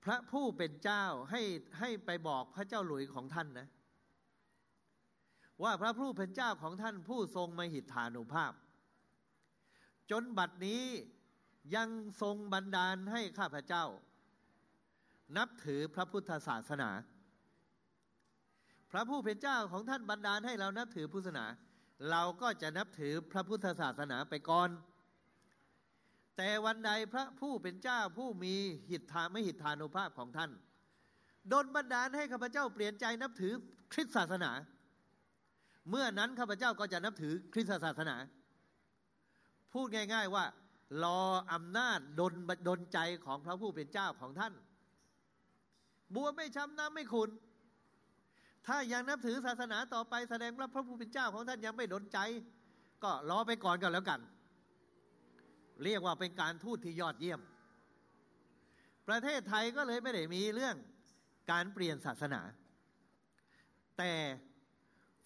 พระผู้เป็นเจ้าให้ให้ไปบอกพระเจ้าหลุยของท่านนะ ว่าพระผู้เป็นเจ้าของท่านผู้ทรงมหิทธานุภาพ จนบัดนี้ยังทรงบันดาลให้ข้าพเจ้า นับถือพระพุทธศาสนา พระผู้เป็นเจ้าของท่านบันดาลให้เรานับถือพุทธศาสนา เราก็จะนับถือพระพุทธศาสนาไปก่อน แต่วันใดพระผู้เป็นเจ้าผู้มีหิทธาไม่หิทธานุภาพของท่านโดนบันดาลให้ข้าพเจ้าเปลี่ยนใจนับถือคริสตศาสนา เมื่อนั้นข้าพเจ้าก็จะนับถือคริสตศาสนา พูดง่าย ๆว่า รออำนาจดนดนใจของพระผู้เป็นเจ้าของท่าน บัวไม่ช้ำน้ำไม่ขุนถ้ายังนับถือศาสนาต่อไปแสดงว่าพระผู้เป็นเจ้าของท่านยังไม่ดนใจ ก็รอไปก่อนกันแล้วกัน เรียกว่าเป็นการทูตที่ยอดเยี่ยม ประเทศไทยก็เลยไม่ได้มีเรื่องการเปลี่ยนศาสนา แต่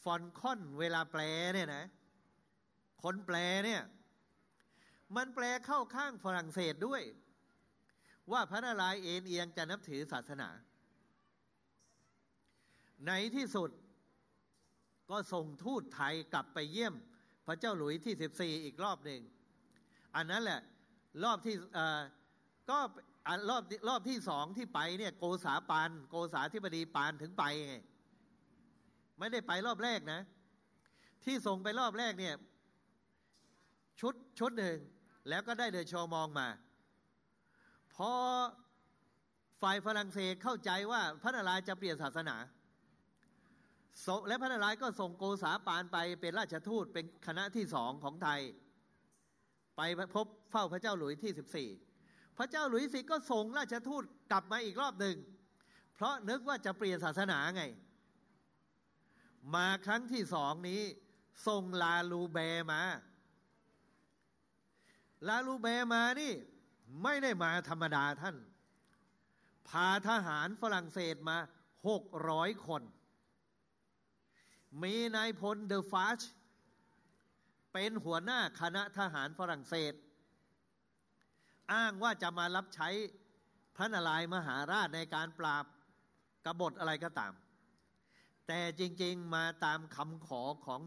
ฟอนคอนเวลาแปลเนี่ยนะ คนแปลเนี่ย มันแปลเข้าข้างฝรั่งเศสด้วย ว่าพระนารายณ์เอ็นเอียงจะนับถือศาสนา ในที่สุดก็ส่งทูตไทยกลับไปเยี่ยม พระเจ้าหลุยที่สิบสี่อีกรอบหนึ่ง อันนั้นแหละ รอบที่ก็รอบรอบที่สองที่ไปเนี่ย โกษาปานโกษาธิบดีปานถึงไปไงไม่ได้ไปรอบแรกนะ ที่ส่งไปรอบแรกเนี่ย ชุดชุดหนึ่งแล้วก็ได้เดชอมองมาพอฝ่ายฝรั่งเศสเข้าใจว่าพระนารายณ์จะเปลี่ยนศาสนา และพระนารายณ์ก็ส่งโกษาปานไปเป็นราชทูตเป็นคณะที่สองของไทย ไปพบเฝ้าพระเจ้าหลุยที่สิบสี่พระเจ้าหลุยสิก็ส่งราชทูตกลับมาอีกรอบหนึ่ง เพราะนึกว่าจะเปลี่ยนศาสนาไง มาครั้งที่สองนี้ส่งลาลูเบมา ลาลูเบมานี่ ไม่ได้มาธรรมดาท่าน พาทหารฝรั่งเศสมาหกร้อยคน มีนายพลเดอฟาชเป็นหัวหน้าคณะทหารฝรั่งเศส อ้างว่าจะมารับใช้พระนารายมหาราชในการปราบกบฏอะไรก็ตาม แต่จริงๆมาตามคำขอของ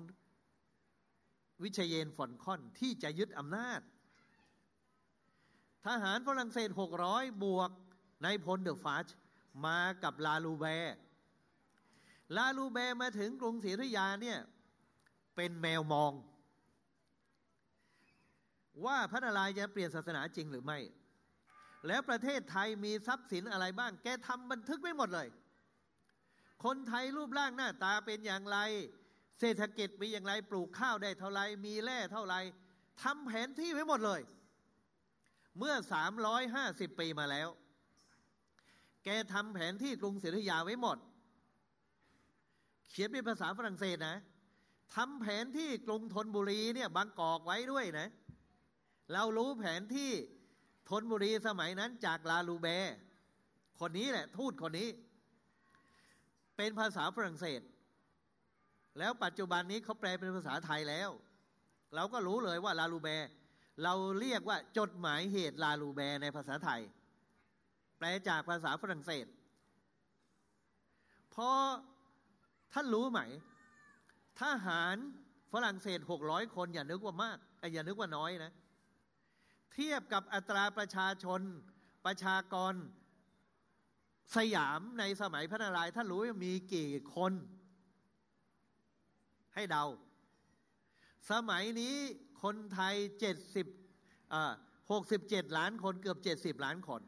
วิเชยนฝอนค่อนที่จะยึดอำนาจ ทหารฝรั่งเศสหกร้อยบวกนายพลเดอฟาชมากับลาลูแบร์ ลาลูแบร์มาถึงกรุงศรีอยุธยาเนี่ยเป็นแมวมอง ว่าพระนารายณ์จะเปลี่ยนศาสนาจริงหรือไม่ แล้วประเทศไทยมีทรัพย์สินอะไรบ้าง แกทำบันทึกไว้หมดเลย คนไทยรูปร่างหน้าตาเป็นอย่างไร เศรษฐกิจมีอย่างไร ปลูกข้าวได้เท่าไร มีแร่เท่าไรทำแผนที่ไว้หมดเลย เมื่อ350ปีมาแล้ว แกทำแผนที่กรุงศรีอยุธยาไว้หมด เขียนเป็นภาษาฝรั่งเศสนะทำแผนที่กรุงธนบุรีเนี่ยบางกอกไว้ด้วยนะ เรารู้แผนที่ธนบุรีสมัยนั้นจากลาลูแบร์คนนี้แหละ ทูตคนนี้ เป็นภาษาฝรั่งเศส แล้วปัจจุบันนี้เขาแปลเป็นภาษาไทยแล้ว เราก็รู้เลยว่าลาลูแบร์เราเรียกว่าจดหมายเหตุลาลูแบร์ในภาษาไทย แปลจากภาษาฝรั่งเศสพอ ท่านรู้ไหมทหารฝรั่งเศสหกร้อยคน อย่านึกว่ามากอย่านึกว่าน้อยนะ เทียบกับอัตราประชาชน ประชากรสยามในสมัยพระนารายณ์ท่านรู้ว่ามีกี่คน ให้เดา สมัยนี้คนไทยเจ็ดสิบหกสิบเจ็ดล้านคนเกือบเจ็ดสิบล้านคน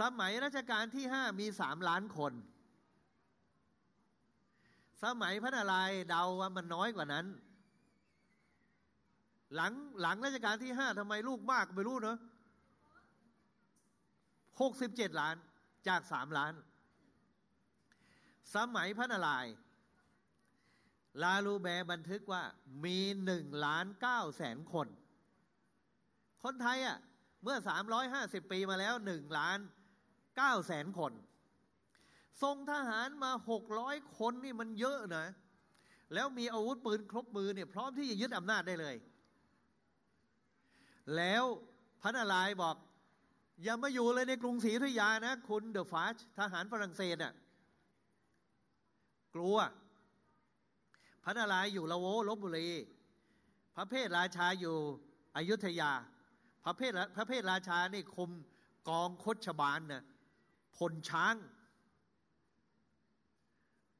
สมัยรัชกาลที่ห้ามีสามล้านคน สมัยพระนารายณ์เดาว่ามันน้อยกว่านั้น หลังหลังรัชกาลที่ห้าทำไมลูกมากไม่รู้เนอะหกสิบเจ็ดล้านจากสามล้าน สมัยพระนารายณ์ลาลูแบบันทึกว่ามีหนึ่งล้านเก้าแสนคน คนไทยอะ่ะ เมื่อสามร้อยห้าสิบปีมาแล้วหนึ่งล้านเก้าแสนคน ทรงทหารมาหกร้อยคนนี่มันเยอะนะแล้วมีอาวุธปืนครบมือเนี่ยพร้อมที่จะยึดอำนาจได้เลย แล้วพระนารายบอก อย่ามาอยู่เลยในกรุงศรีอยุธยานะ คุณเดอะฟาชทหารฝรั่งเศสอะกลัว พระนารายอยู่ละโวลบบุรี พระเพทราชาอยู่อยุธยา พระเพทพระเพทราชานี่คุมกองคดชบาลนะพลช้าง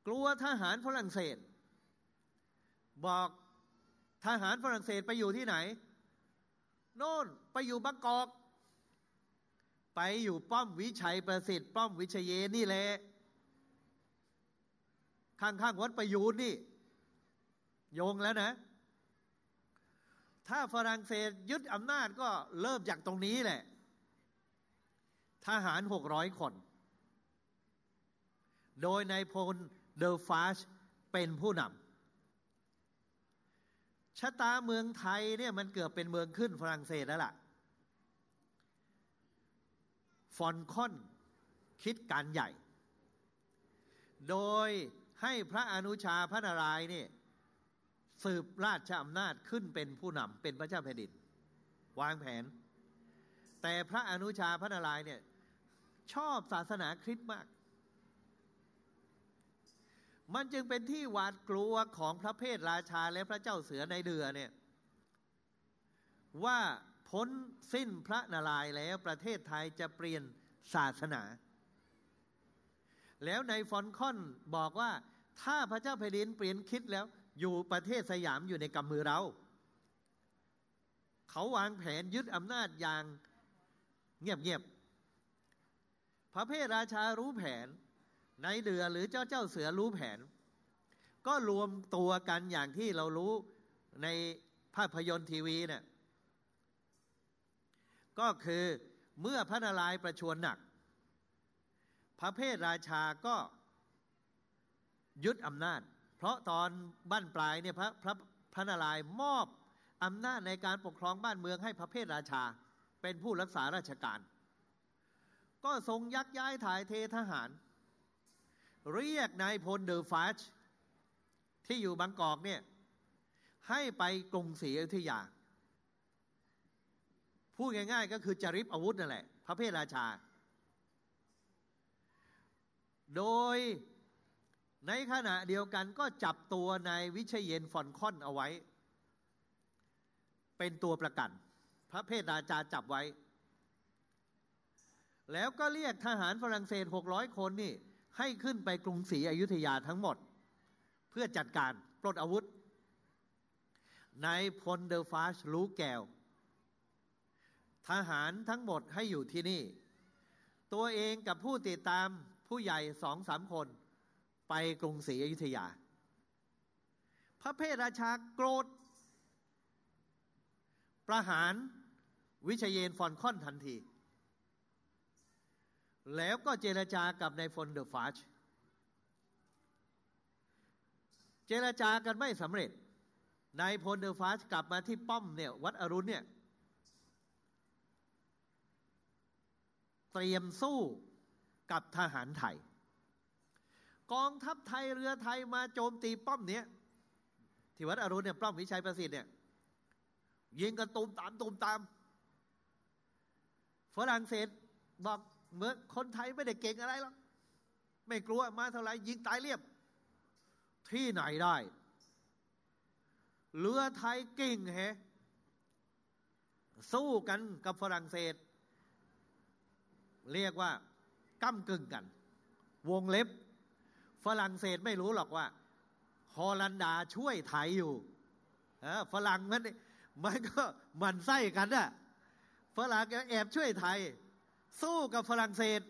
กลัวทหารฝรั่งเศส บอกทหารฝรั่งเศสไปอยู่ที่ไหน โน่นไปอยู่บางกอก ไปอยู่ป้อมวิชัยประสิทธิ์ ป้อมวิชยเยนี่แหละข้างๆวัดประยูนนี่ โยงแล้วนะ ถ้าฝรั่งเศสยึดอำนาจก็เริ่มจากตรงนี้แหละ ทหารหกร้อยคน โดยนายพล เดอฟาชเป็นผู้นำชะตาเมืองไทยเนี่ยมันเกือบเป็นเมืองขึ้นฝรั่งเศสแล้วล่ะ ฟอนคอนคิดการใหญ่ โดยให้พระอนุชาพระนารายณ์เนี่ยสืบราชอำนาจขึ้นเป็นผู้นำเป็นพระเจ้าแผ่นดิน วางแผน แต่พระอนุชาพระนารายณ์เนี่ยชอบศาสนาคริสต์มาก มันจึงเป็นที่หวาดกลัวของพระเพทราชาและพระเจ้าเสือในเดือเนี่ยว่าพ้นสิ้นพระนารายณ์แล้วประเทศไทยจะเปลี่ยนศาสนา แล้วในฟอนคอนบอกว่า ถ้าพระเจ้าแผ่นดินเปลี่ยนคิดแล้ว อยู่ประเทศสยามอยู่ในกำมือเรา เขาวางแผนยึดอำนาจอย่างเงียบๆพระเพทราชารู้แผน ในเดือหรือเจ้าเจ้าเสือรู้แผน ก็รวมตัวกันอย่างที่เรารู้ในภาพยนตร์ทีวีเนี่ยก็คือเมื่อพระนารายณ์ประชวรหนัก พระเพทราชาก็ยึดอำนาจ เพราะตอนบ้านปลายเนี่ยพระพระพระนารายณ์มอบอำนาจในการปกครองบ้านเมืองให้พระเพทราชาเป็นผู้รักษาราชการ ก็ทรงยักย้ายถ่ายเททหาร เรียกนายพลเดอฟาชที่อยู่บางกอกเนี่ย ให้ไปกรุงศรีอยุธยา พูดง่ายๆ ก็คือจริบอาวุธนั่นแหละ พระเพทราชา โดยในขณะเดียวกันก็จับตัวนายวิเชยเยนฟอนคอนเอาไว้ เป็นตัวประกัน พระเพทราชาจับไว้ แล้วก็เรียกทหารฝรั่งเศสหกร้อยคนนี่ ให้ขึ้นไปกรุงศรีอยุธยาทั้งหมด เพื่อจัดการปลดอาวุธนายพลเดอฟาชรู้แก้ว ทหารทั้งหมดให้อยู่ที่นี่ ตัวเองกับผู้ติดตามผู้ใหญ่สองสามคน ไปกรุงศรีอยุธยา พระเพทราชาโกรธ ประหารวิเชยนฟอนค่อนทันที แล้วก็เจรจากับนายฟอนเดอฟาชเจรจากันไม่สำเร็จนายพลเดอฟาสกลับมาที่ป้อมเนี่ย วัดอรุณเนี่ย เตรียมสู้กับทหารไทย กองทัพไทยเรือไทยมาโจมตีป้อมเนี้ยที่วัดอรุณเนี่ยป้อมวิชัยประสิทธิ์เนี่ยยิงกันตูมตามตูมตามฝรั่งเศสบอก เมื่อคนไทยไม่ได้เก่งอะไรหรอกไม่กลัวมาเท่าไหร่ยิงตายเรียบ ที่ไหนได้เรือไทยเก่งแฮสู้กันกับฝรั่งเศส เรียกว่าก้ากึ่งกัน วงเล็บ ฝรั่งเศสไม่รู้หรอกว่าฮอลันดาช่วยไทยอยู่ฝรั่งมันมันก็มันไส้กันอะฝรั่งแอบช่วยไทย สู้กับฝรั่งเศส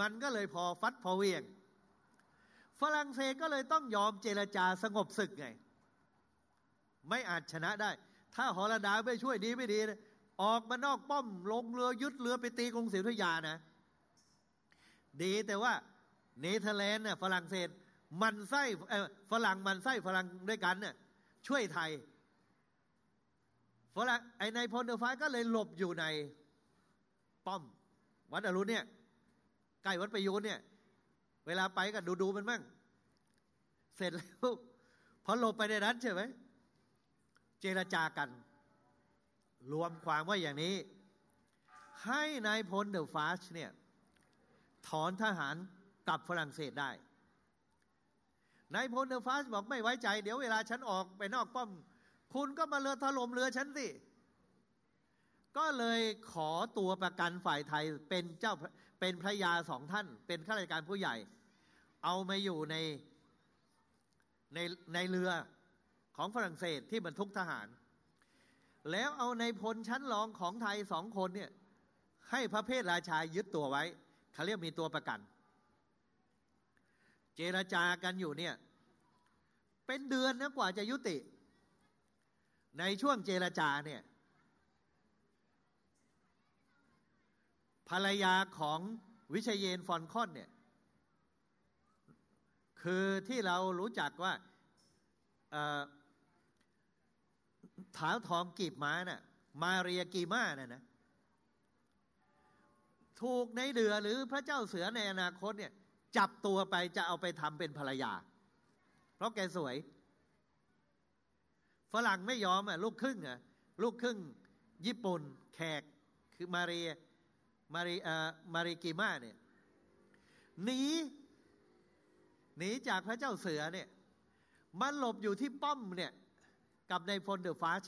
มันก็เลยพอฟัดพอเวียง ฝรั่งเศสก็เลยต้องยอมเจรจาสงบศึกไง ไม่อาจชนะได้ ถ้าฮอลันดาไม่ช่วยดีไม่ดีนะออกมานอกป้อมลงเรือยึดเรือไปตีกรุงศรีอยุธยานะ ดีแต่ว่าเนเธอร์แลนด์เนี่ยฝรั่งเศสมันไส้ฝรั่งมันไส้ฝรั่งด้วยกันเนี่ยช่วยไทยฝรั่งไอ้นายพลเดอร์ฟก็เลยหลบอยู่ในป้อม วัดอรุณเนี่ยใกล้วัดประยูนเนี่ย เวลาไปก็ดูดูมันบ้างเสร็จแล้วพอหลบไปในนั้นใช่ไหมเจรจากัน รวมความว่าอย่างนี้ ให้นายพลเดอะฟาชเนี่ย ถอนทหารกลับฝรั่งเศสได้นายพลเดอะฟาชบอกไม่ไว้ใจ เดี๋ยวเวลาฉันออกไปนอกป้อม คุณก็มาเรือถล่มเรือฉันสิ ก็เลยขอตัวประกันฝ่ายไทยเป็นเจ้าเป็นพระยาสองท่าน เป็นข้าราชการผู้ใหญ่ เอามาอยู่ในในในเรือของฝรั่งเศสที่บรรทุกทหาร แล้วเอาในพลชั้นรองของไทยสองคนเนี่ยให้พระเพทราชายึดตัวไว้เขาเรียกมีตัวประกัน เจรจากันอยู่เนี่ย เป็นเดือนนะกว่าจะยุติ ในช่วงเจรจาเนี่ย ภรรยาของวิเชยเยนฟอนคอนเนี่ย คือที่เรารู้จักว่าเท้าทองกีบม้าน่ะ มาเรียกีมาน่ะนะ ถูกในเดือหรือพระเจ้าเสือในอนาคตเนี่ย จับตัวไปจะเอาไปทำเป็นภรรยา เพราะแกสวย ฝรั่งไม่ยอมอะ ลูกครึ่งอะ ลูกครึ่ง ญี่ปุ่น แขกคือมาเรีย มารีอ่ามารีกีมาเนี่ยหนีหนีจากพระเจ้าเสือเนี่ยมันหลบอยู่ที่ป้อมเนี่ยกับนายพลเดอะฟาช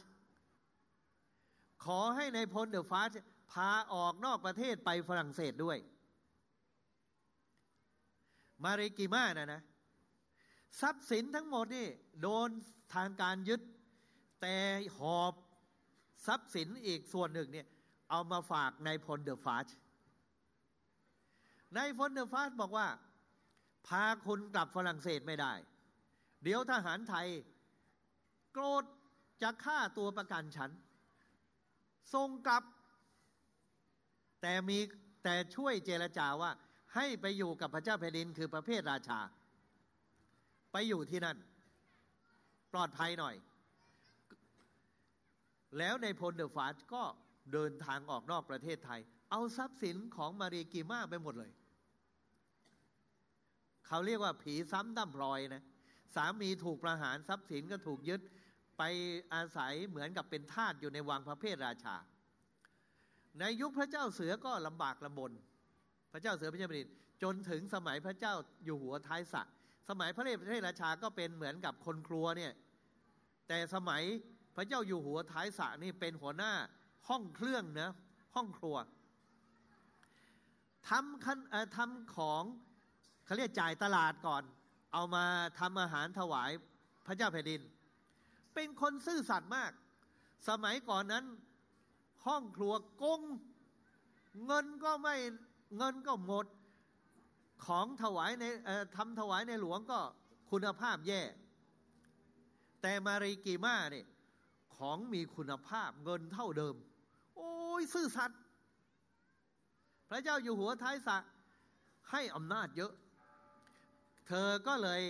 ขอให้ในายพลเดอะฟาชพาออกนอกประเทศไปฝรั่งเศสด้วย มาริกิมานะนะทรัพย์สินทั้งหมดนี่โดนทางการยึด แต่หอบทรัพย์สินอีกส่วนหนึ่งเนี่ย เอามาฝากนายพลเดอะฟาชนายพลเดอะฟาชบอกว่า พาคุณกลับฝรั่งเศสไม่ได้ เดี๋ยวทหารไทย โกรธจะฆ่าตัวประกันฉันทรงกลับ แต่มีแต่ช่วยเจรจาว่า ให้ไปอยู่กับพระเจ้าแผ่นดินคือประเภทราชา ไปอยู่ที่นั่น ปลอดภัยหน่อย แล้วในพลเดอฟาสก็ เดินทางออกนอกประเทศไทย เอาทรัพย์สินของมารีกีมาไปหมดเลย เขาเรียกว่าผีซ้ำด้ำพลอยนะ สามีถูกประหารทรัพย์สินก็ถูกยึดไปอาศัยเหมือนกับเป็นทาสอยู่ในวังพระเพทราชา ในยุคพระเจ้าเสือก็ลำบากลำบน พระเจ้าเสือพระเจ้าแผ่นดินจนถึงสมัยพระเจ้าอยู่หัวท้ายสะสมัยพระเทพราชาก็เป็นเหมือนกับคนครัวเนี่ย แต่สมัยพระเจ้าอยู่หัวท้ายสะนี่เป็นหัวหน้า ห้องเครื่องนะห้องครัวทำทำของเขาเรียกจ่ายตลาดก่อน เอามาทำอาหารถวายพระเจ้าแผ่นดิน เป็นคนซื่อสัตย์มาก สมัยก่อนนั้น ห้องครัวกง เงินก็ไม่เงินก็หมด ของถวายในทำถวายในหลวงก็คุณภาพแย่ แต่มารีกีมาเนี่ยของมีคุณภาพเงินเท่าเดิม โอ้ยซื่อสัตย์พระเจ้าอยู่หัวท้ายสะให้อำนาจเยอะ เธอก็เลย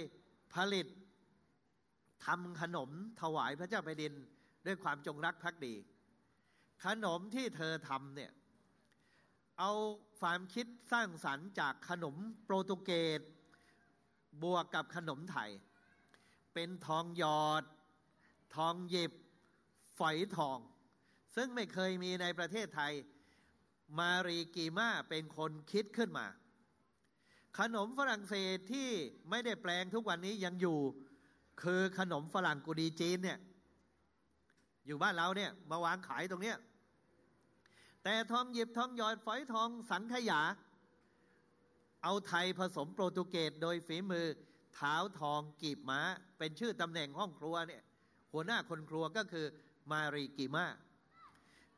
ผลิตทำขนมถวายพระเจ้าแผ่นดิน ด้วยความจงรักภักดี ขนมที่เธอทำเนี่ย เอาความคิดสร้างสรรค์จากขนมโปรตุเกสบวกกับขนมไทย เป็นทองหยอด ทองหยิบ ฝอยทอง ซึ่งไม่เคยมีในประเทศไทย มารีกีมาเป็นคนคิดขึ้นมา ขนมฝรั่งเศสที่ไม่ได้แปลงทุกวันนี้ยังอยู่ คือขนมฝรั่งกุดีจีนเนี่ย อยู่บ้านเราเนี่ย มาวางขายตรงเนี้ยแต่ทองหยิบทองหยอดฝอยทองสังขยา เอาไทยผสมโปรตุเกสโดยฝีมือเท้าทองกีบม้า เป็นชื่อตำแหน่งห้องครัวเนี่ย หัวหน้าคนครัวก็คือมารีกิมา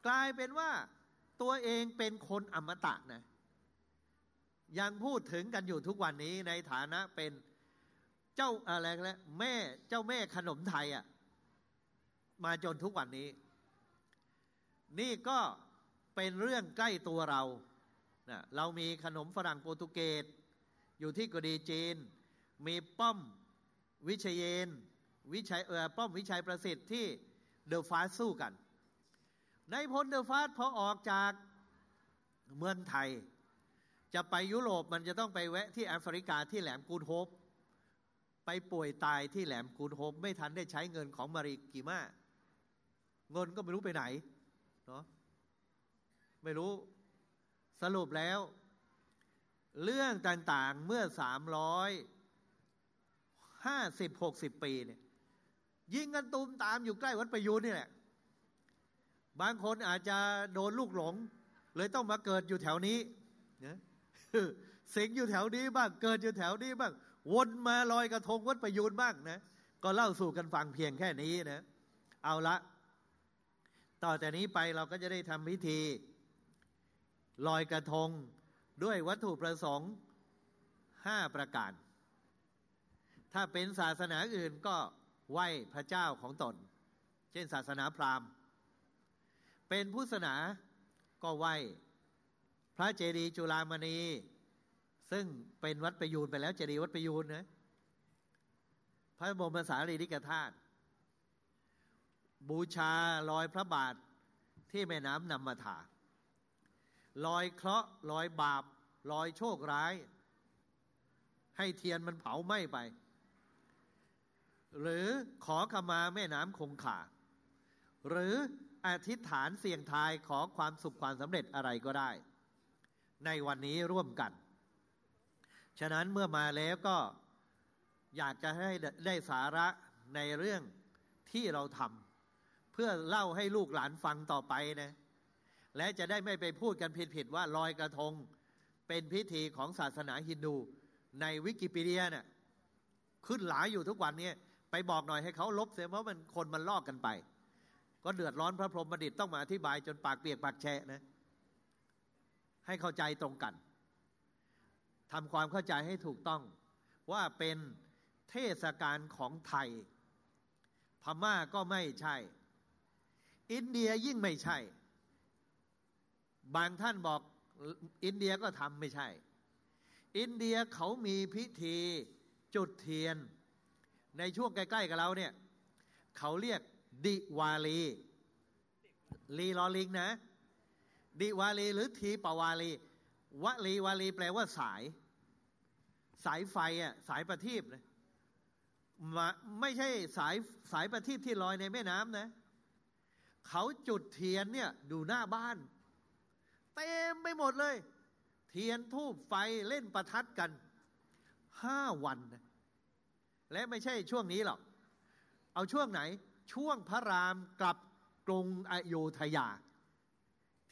กลายเป็นว่าตัวเองเป็นคนอมตะนะ ยังพูดถึงกันอยู่ทุกวันนี้ในฐานะเป็นเจ้าอะไรแล้วแม่เจ้าแม่ขนมไทยอะ่ะ มาจนทุกวันนี้ นี่ก็เป็นเรื่องใกล้ตัวเรานะเรามีขนมฝรั่งโปรตุเกสอยู่ที่กุดีจีน มีป้อมวิเชยนวิชัยเออป้อมวิชัยประสิทธิ์ที่เดอะฟาสู้กัน ในพลเดอะฟาสพอออกจากเมืองไทย จะไปยุโรปมันจะต้องไปแวะที่แอฟริกาที่แหลมกูดโฮปไปป่วยตายที่แหลมกูดโฮปไม่ทันได้ใช้เงินของมาริกิมาเงินก็ไม่รู้ไปไหนเนาะไม่รู้สรุปแล้ว เรื่องต่างๆเมื่อสามร้อยห้าสิบหกสิบปีเนี่ยยิงกันตูมตามอยู่ใกล้วัดประยูนนี่แหละ บางคนอาจจะโดนลูกหลง เลยต้องมาเกิดอยู่แถวนี้นะสิงอยู่แถวนี้บ้างเกิดอยู่แถวนี้บ้าง วนมาลอยกระทงวัดประยูนบ้างนะก็เล่าสู่กันฟังเพียงแค่นี้นะเอาละ ต่อแต่นี้ไปเราก็จะได้ทำพิธีลอยกระทงด้วยวัตถุประสงค์ห้าประการ ถ้าเป็นศาสนาอื่นก็ไหว้พระเจ้าของตน เช่นศาสนาพราหมณ์ เป็นพุทธศาสนาก็ไหวพระเจดีย์จุฬามณี ซึ่งเป็นวัดประยูนไปแล้วเจดีย์วัดประยูนนะพระบรมสารีริกธาตุบูชาลอยพระบาทที่แม่น้ำนำมาถาลอยเคราะห์ลอยบาปลอยโชคร้าย ให้เทียนมันเผาไหม้ไป หรือขอขมาแม่น้ำคงคาหรือ อธิษฐานเสี่ยงทายขอความสุขความสำเร็จอะไรก็ได้ ในวันนี้ร่วมกัน ฉะนั้นเมื่อมาแล้วก็อยากจะให้ได้สาระในเรื่องที่เราทำเพื่อเล่าให้ลูกหลานฟังต่อไปนะ และจะได้ไม่ไปพูดกันผิดๆว่าลอยกระทง เป็นพิธีของศาสนาฮินดู ในวิกิพีเดียเนะี่ยขึ้นหลายอยู่ทุกวันนี้ไปบอกหน่อยให้เขาลบเสียเพราะมันคนมันลอกกันไป ก็เดือดร้อนพระพรหมบัณฑิตต้องมาอธิบายจนปากเปียกปากแฉะนะให้เข้าใจตรงกันทำความเข้าใจให้ถูกต้องว่าเป็นเทศกาลของไทย พม่าก็ไม่ใช่ อินเดียยิ่งไม่ใช่ บางท่านบอกอินเดียก็ทำไม่ใช่ อินเดียเขามีพิธีจุดเทียน ในช่วงใกล้ ๆ กับเราเนี่ย เขาเรียก ดิวาลี ลีลอลิงนะ ดิวาลีหรือทีปวาลี วลีวาลีแปลว่าสาย สายไฟอะสายประทีปนะมาไม่ใช่สายสายประทีปที่ลอยในแม่น้ำนะ เขาจุดเทียนเนี่ยดูหน้าบ้าน เต็มไปหมดเลย เทียนทูบไฟเล่นประทัดกันห้าวันนะและไม่ใช่ช่วงนี้หรอก เอาช่วงไหน ช่วงพระรามกลับกรุงอโยธยา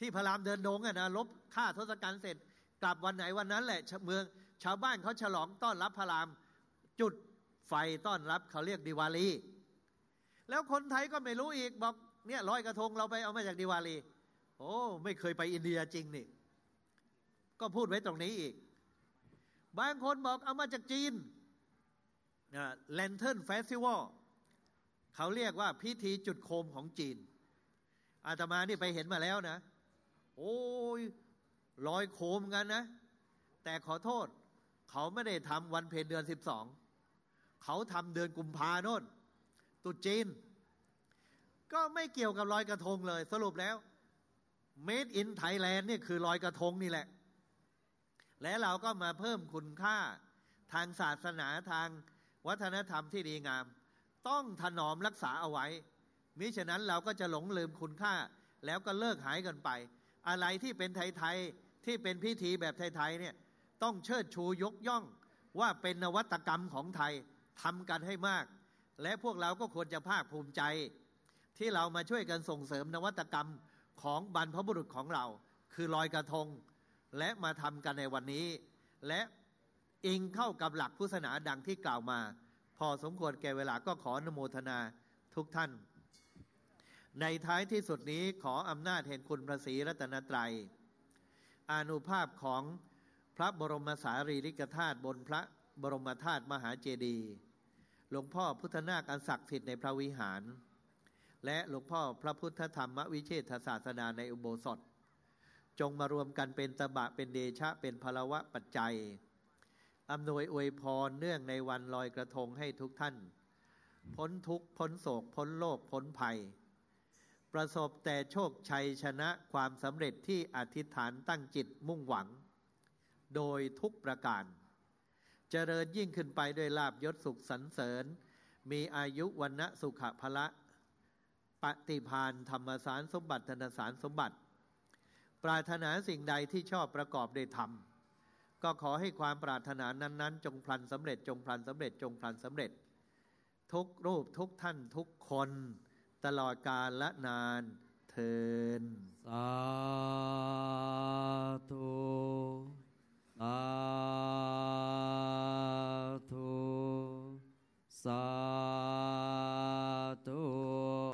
ที่พระรามเดินดงอะนะรบฆ่าทศกัณฐ์เสร็จ กลับวันไหนวันนั้นแหละเมืองชาวบ้านเขาฉลองต้อนรับพระรามจุดไฟต้อนรับเขาเรียกดิวาลี แล้วคนไทยก็ไม่รู้อีกบอกเนี่ยลอยกระทงเราไปเอามาจากดิวาลี โอ้ไม่เคยไปอินเดียจริงนี่ ก็พูดไว้ตรงนี้อีก บางคนบอกเอามาจากจีน Lantern Festival เขาเรียกว่าพิธีจุดโคมของจีน อาตมานี่ไปเห็นมาแล้วนะ โอ้ยลอยโคมกันนะ แต่ขอโทษ เขาไม่ได้ทำวันเพ็ญเดือนสิบสองเขาทำเดือนกุมภาโน่นตุจีน ก็ไม่เกี่ยวกับลอยกระทงเลย สรุปแล้ว Made in Thailand นี่คือลอยกระทงนี่แหละ และเราก็มาเพิ่มคุณค่าทางศาสนาทางวัฒนธรรมที่ดีงาม ต้องถนอมรักษาเอาไว้มิฉะนั้นเราก็จะหลงลืมคุณค่า แล้วก็เลิกหายกันไป อะไรที่เป็นไทยๆที่เป็นพิธีแบบไทยๆเนี่ยต้องเชิดชูยกย่องว่าเป็นนวัตกรรมของไทยทำกันให้มาก และพวกเราก็ควรจะภาคภูมิใจ ที่เรามาช่วยกันส่งเสริมนวัตกรรมของบรรพบุรุษของเรา คือลอยกระทง และมาทำกันในวันนี้ และอิงเข้ากับหลักพุทธศาสนาดังที่กล่าวมา พอสมควรแก่เวลาก็ขอนโมทนาทุกท่าน ในท้ายที่สุดนี้ขออำนาจเห็นคุณพระศรีรัตนตรัย อานุภาพของพระบรมสารีริกธาตุบนพระบรมธาตุมหาเจดีย์หลวงพ่อพุทธนาคอันศักดิ์สิทธิ์ในพระวิหาร และหลวงพ่อพระพุทธธรรมวิเชษฐศาสนาในอุโบสถ จงมารวมกันเป็นตบะเป็นเดชะเป็นพลวะปัจจัย อำนวยอวยพรเนื่องในวันลอยกระทงให้ทุกท่าน พ้นทุกข์พ้นโศก พ้นโลก พ้นภัย ประสบแต่โชคชัยชนะความสำเร็จที่อธิษฐานตั้งจิตมุ่งหวัง โดยทุกประการ เจริญยิ่งขึ้นไปด้วยลาบยศสุขสรรเสริญ มีอายุวันณะสุขภละ ปฏิพานธรรมสารสมบัติธนสารสมบัติ ปรารถนาสิ่งใดที่ชอบประกอบด้วยธรรม ก็ขอให้ความปรารถนานั้น ๆ จงพลันสำเร็จ จงพลันสำเร็จ จงพลันสำเร็จ ทุกรูปทุกท่านทุกคน ตลอดกาลและนานเทินสาธุสาธุสา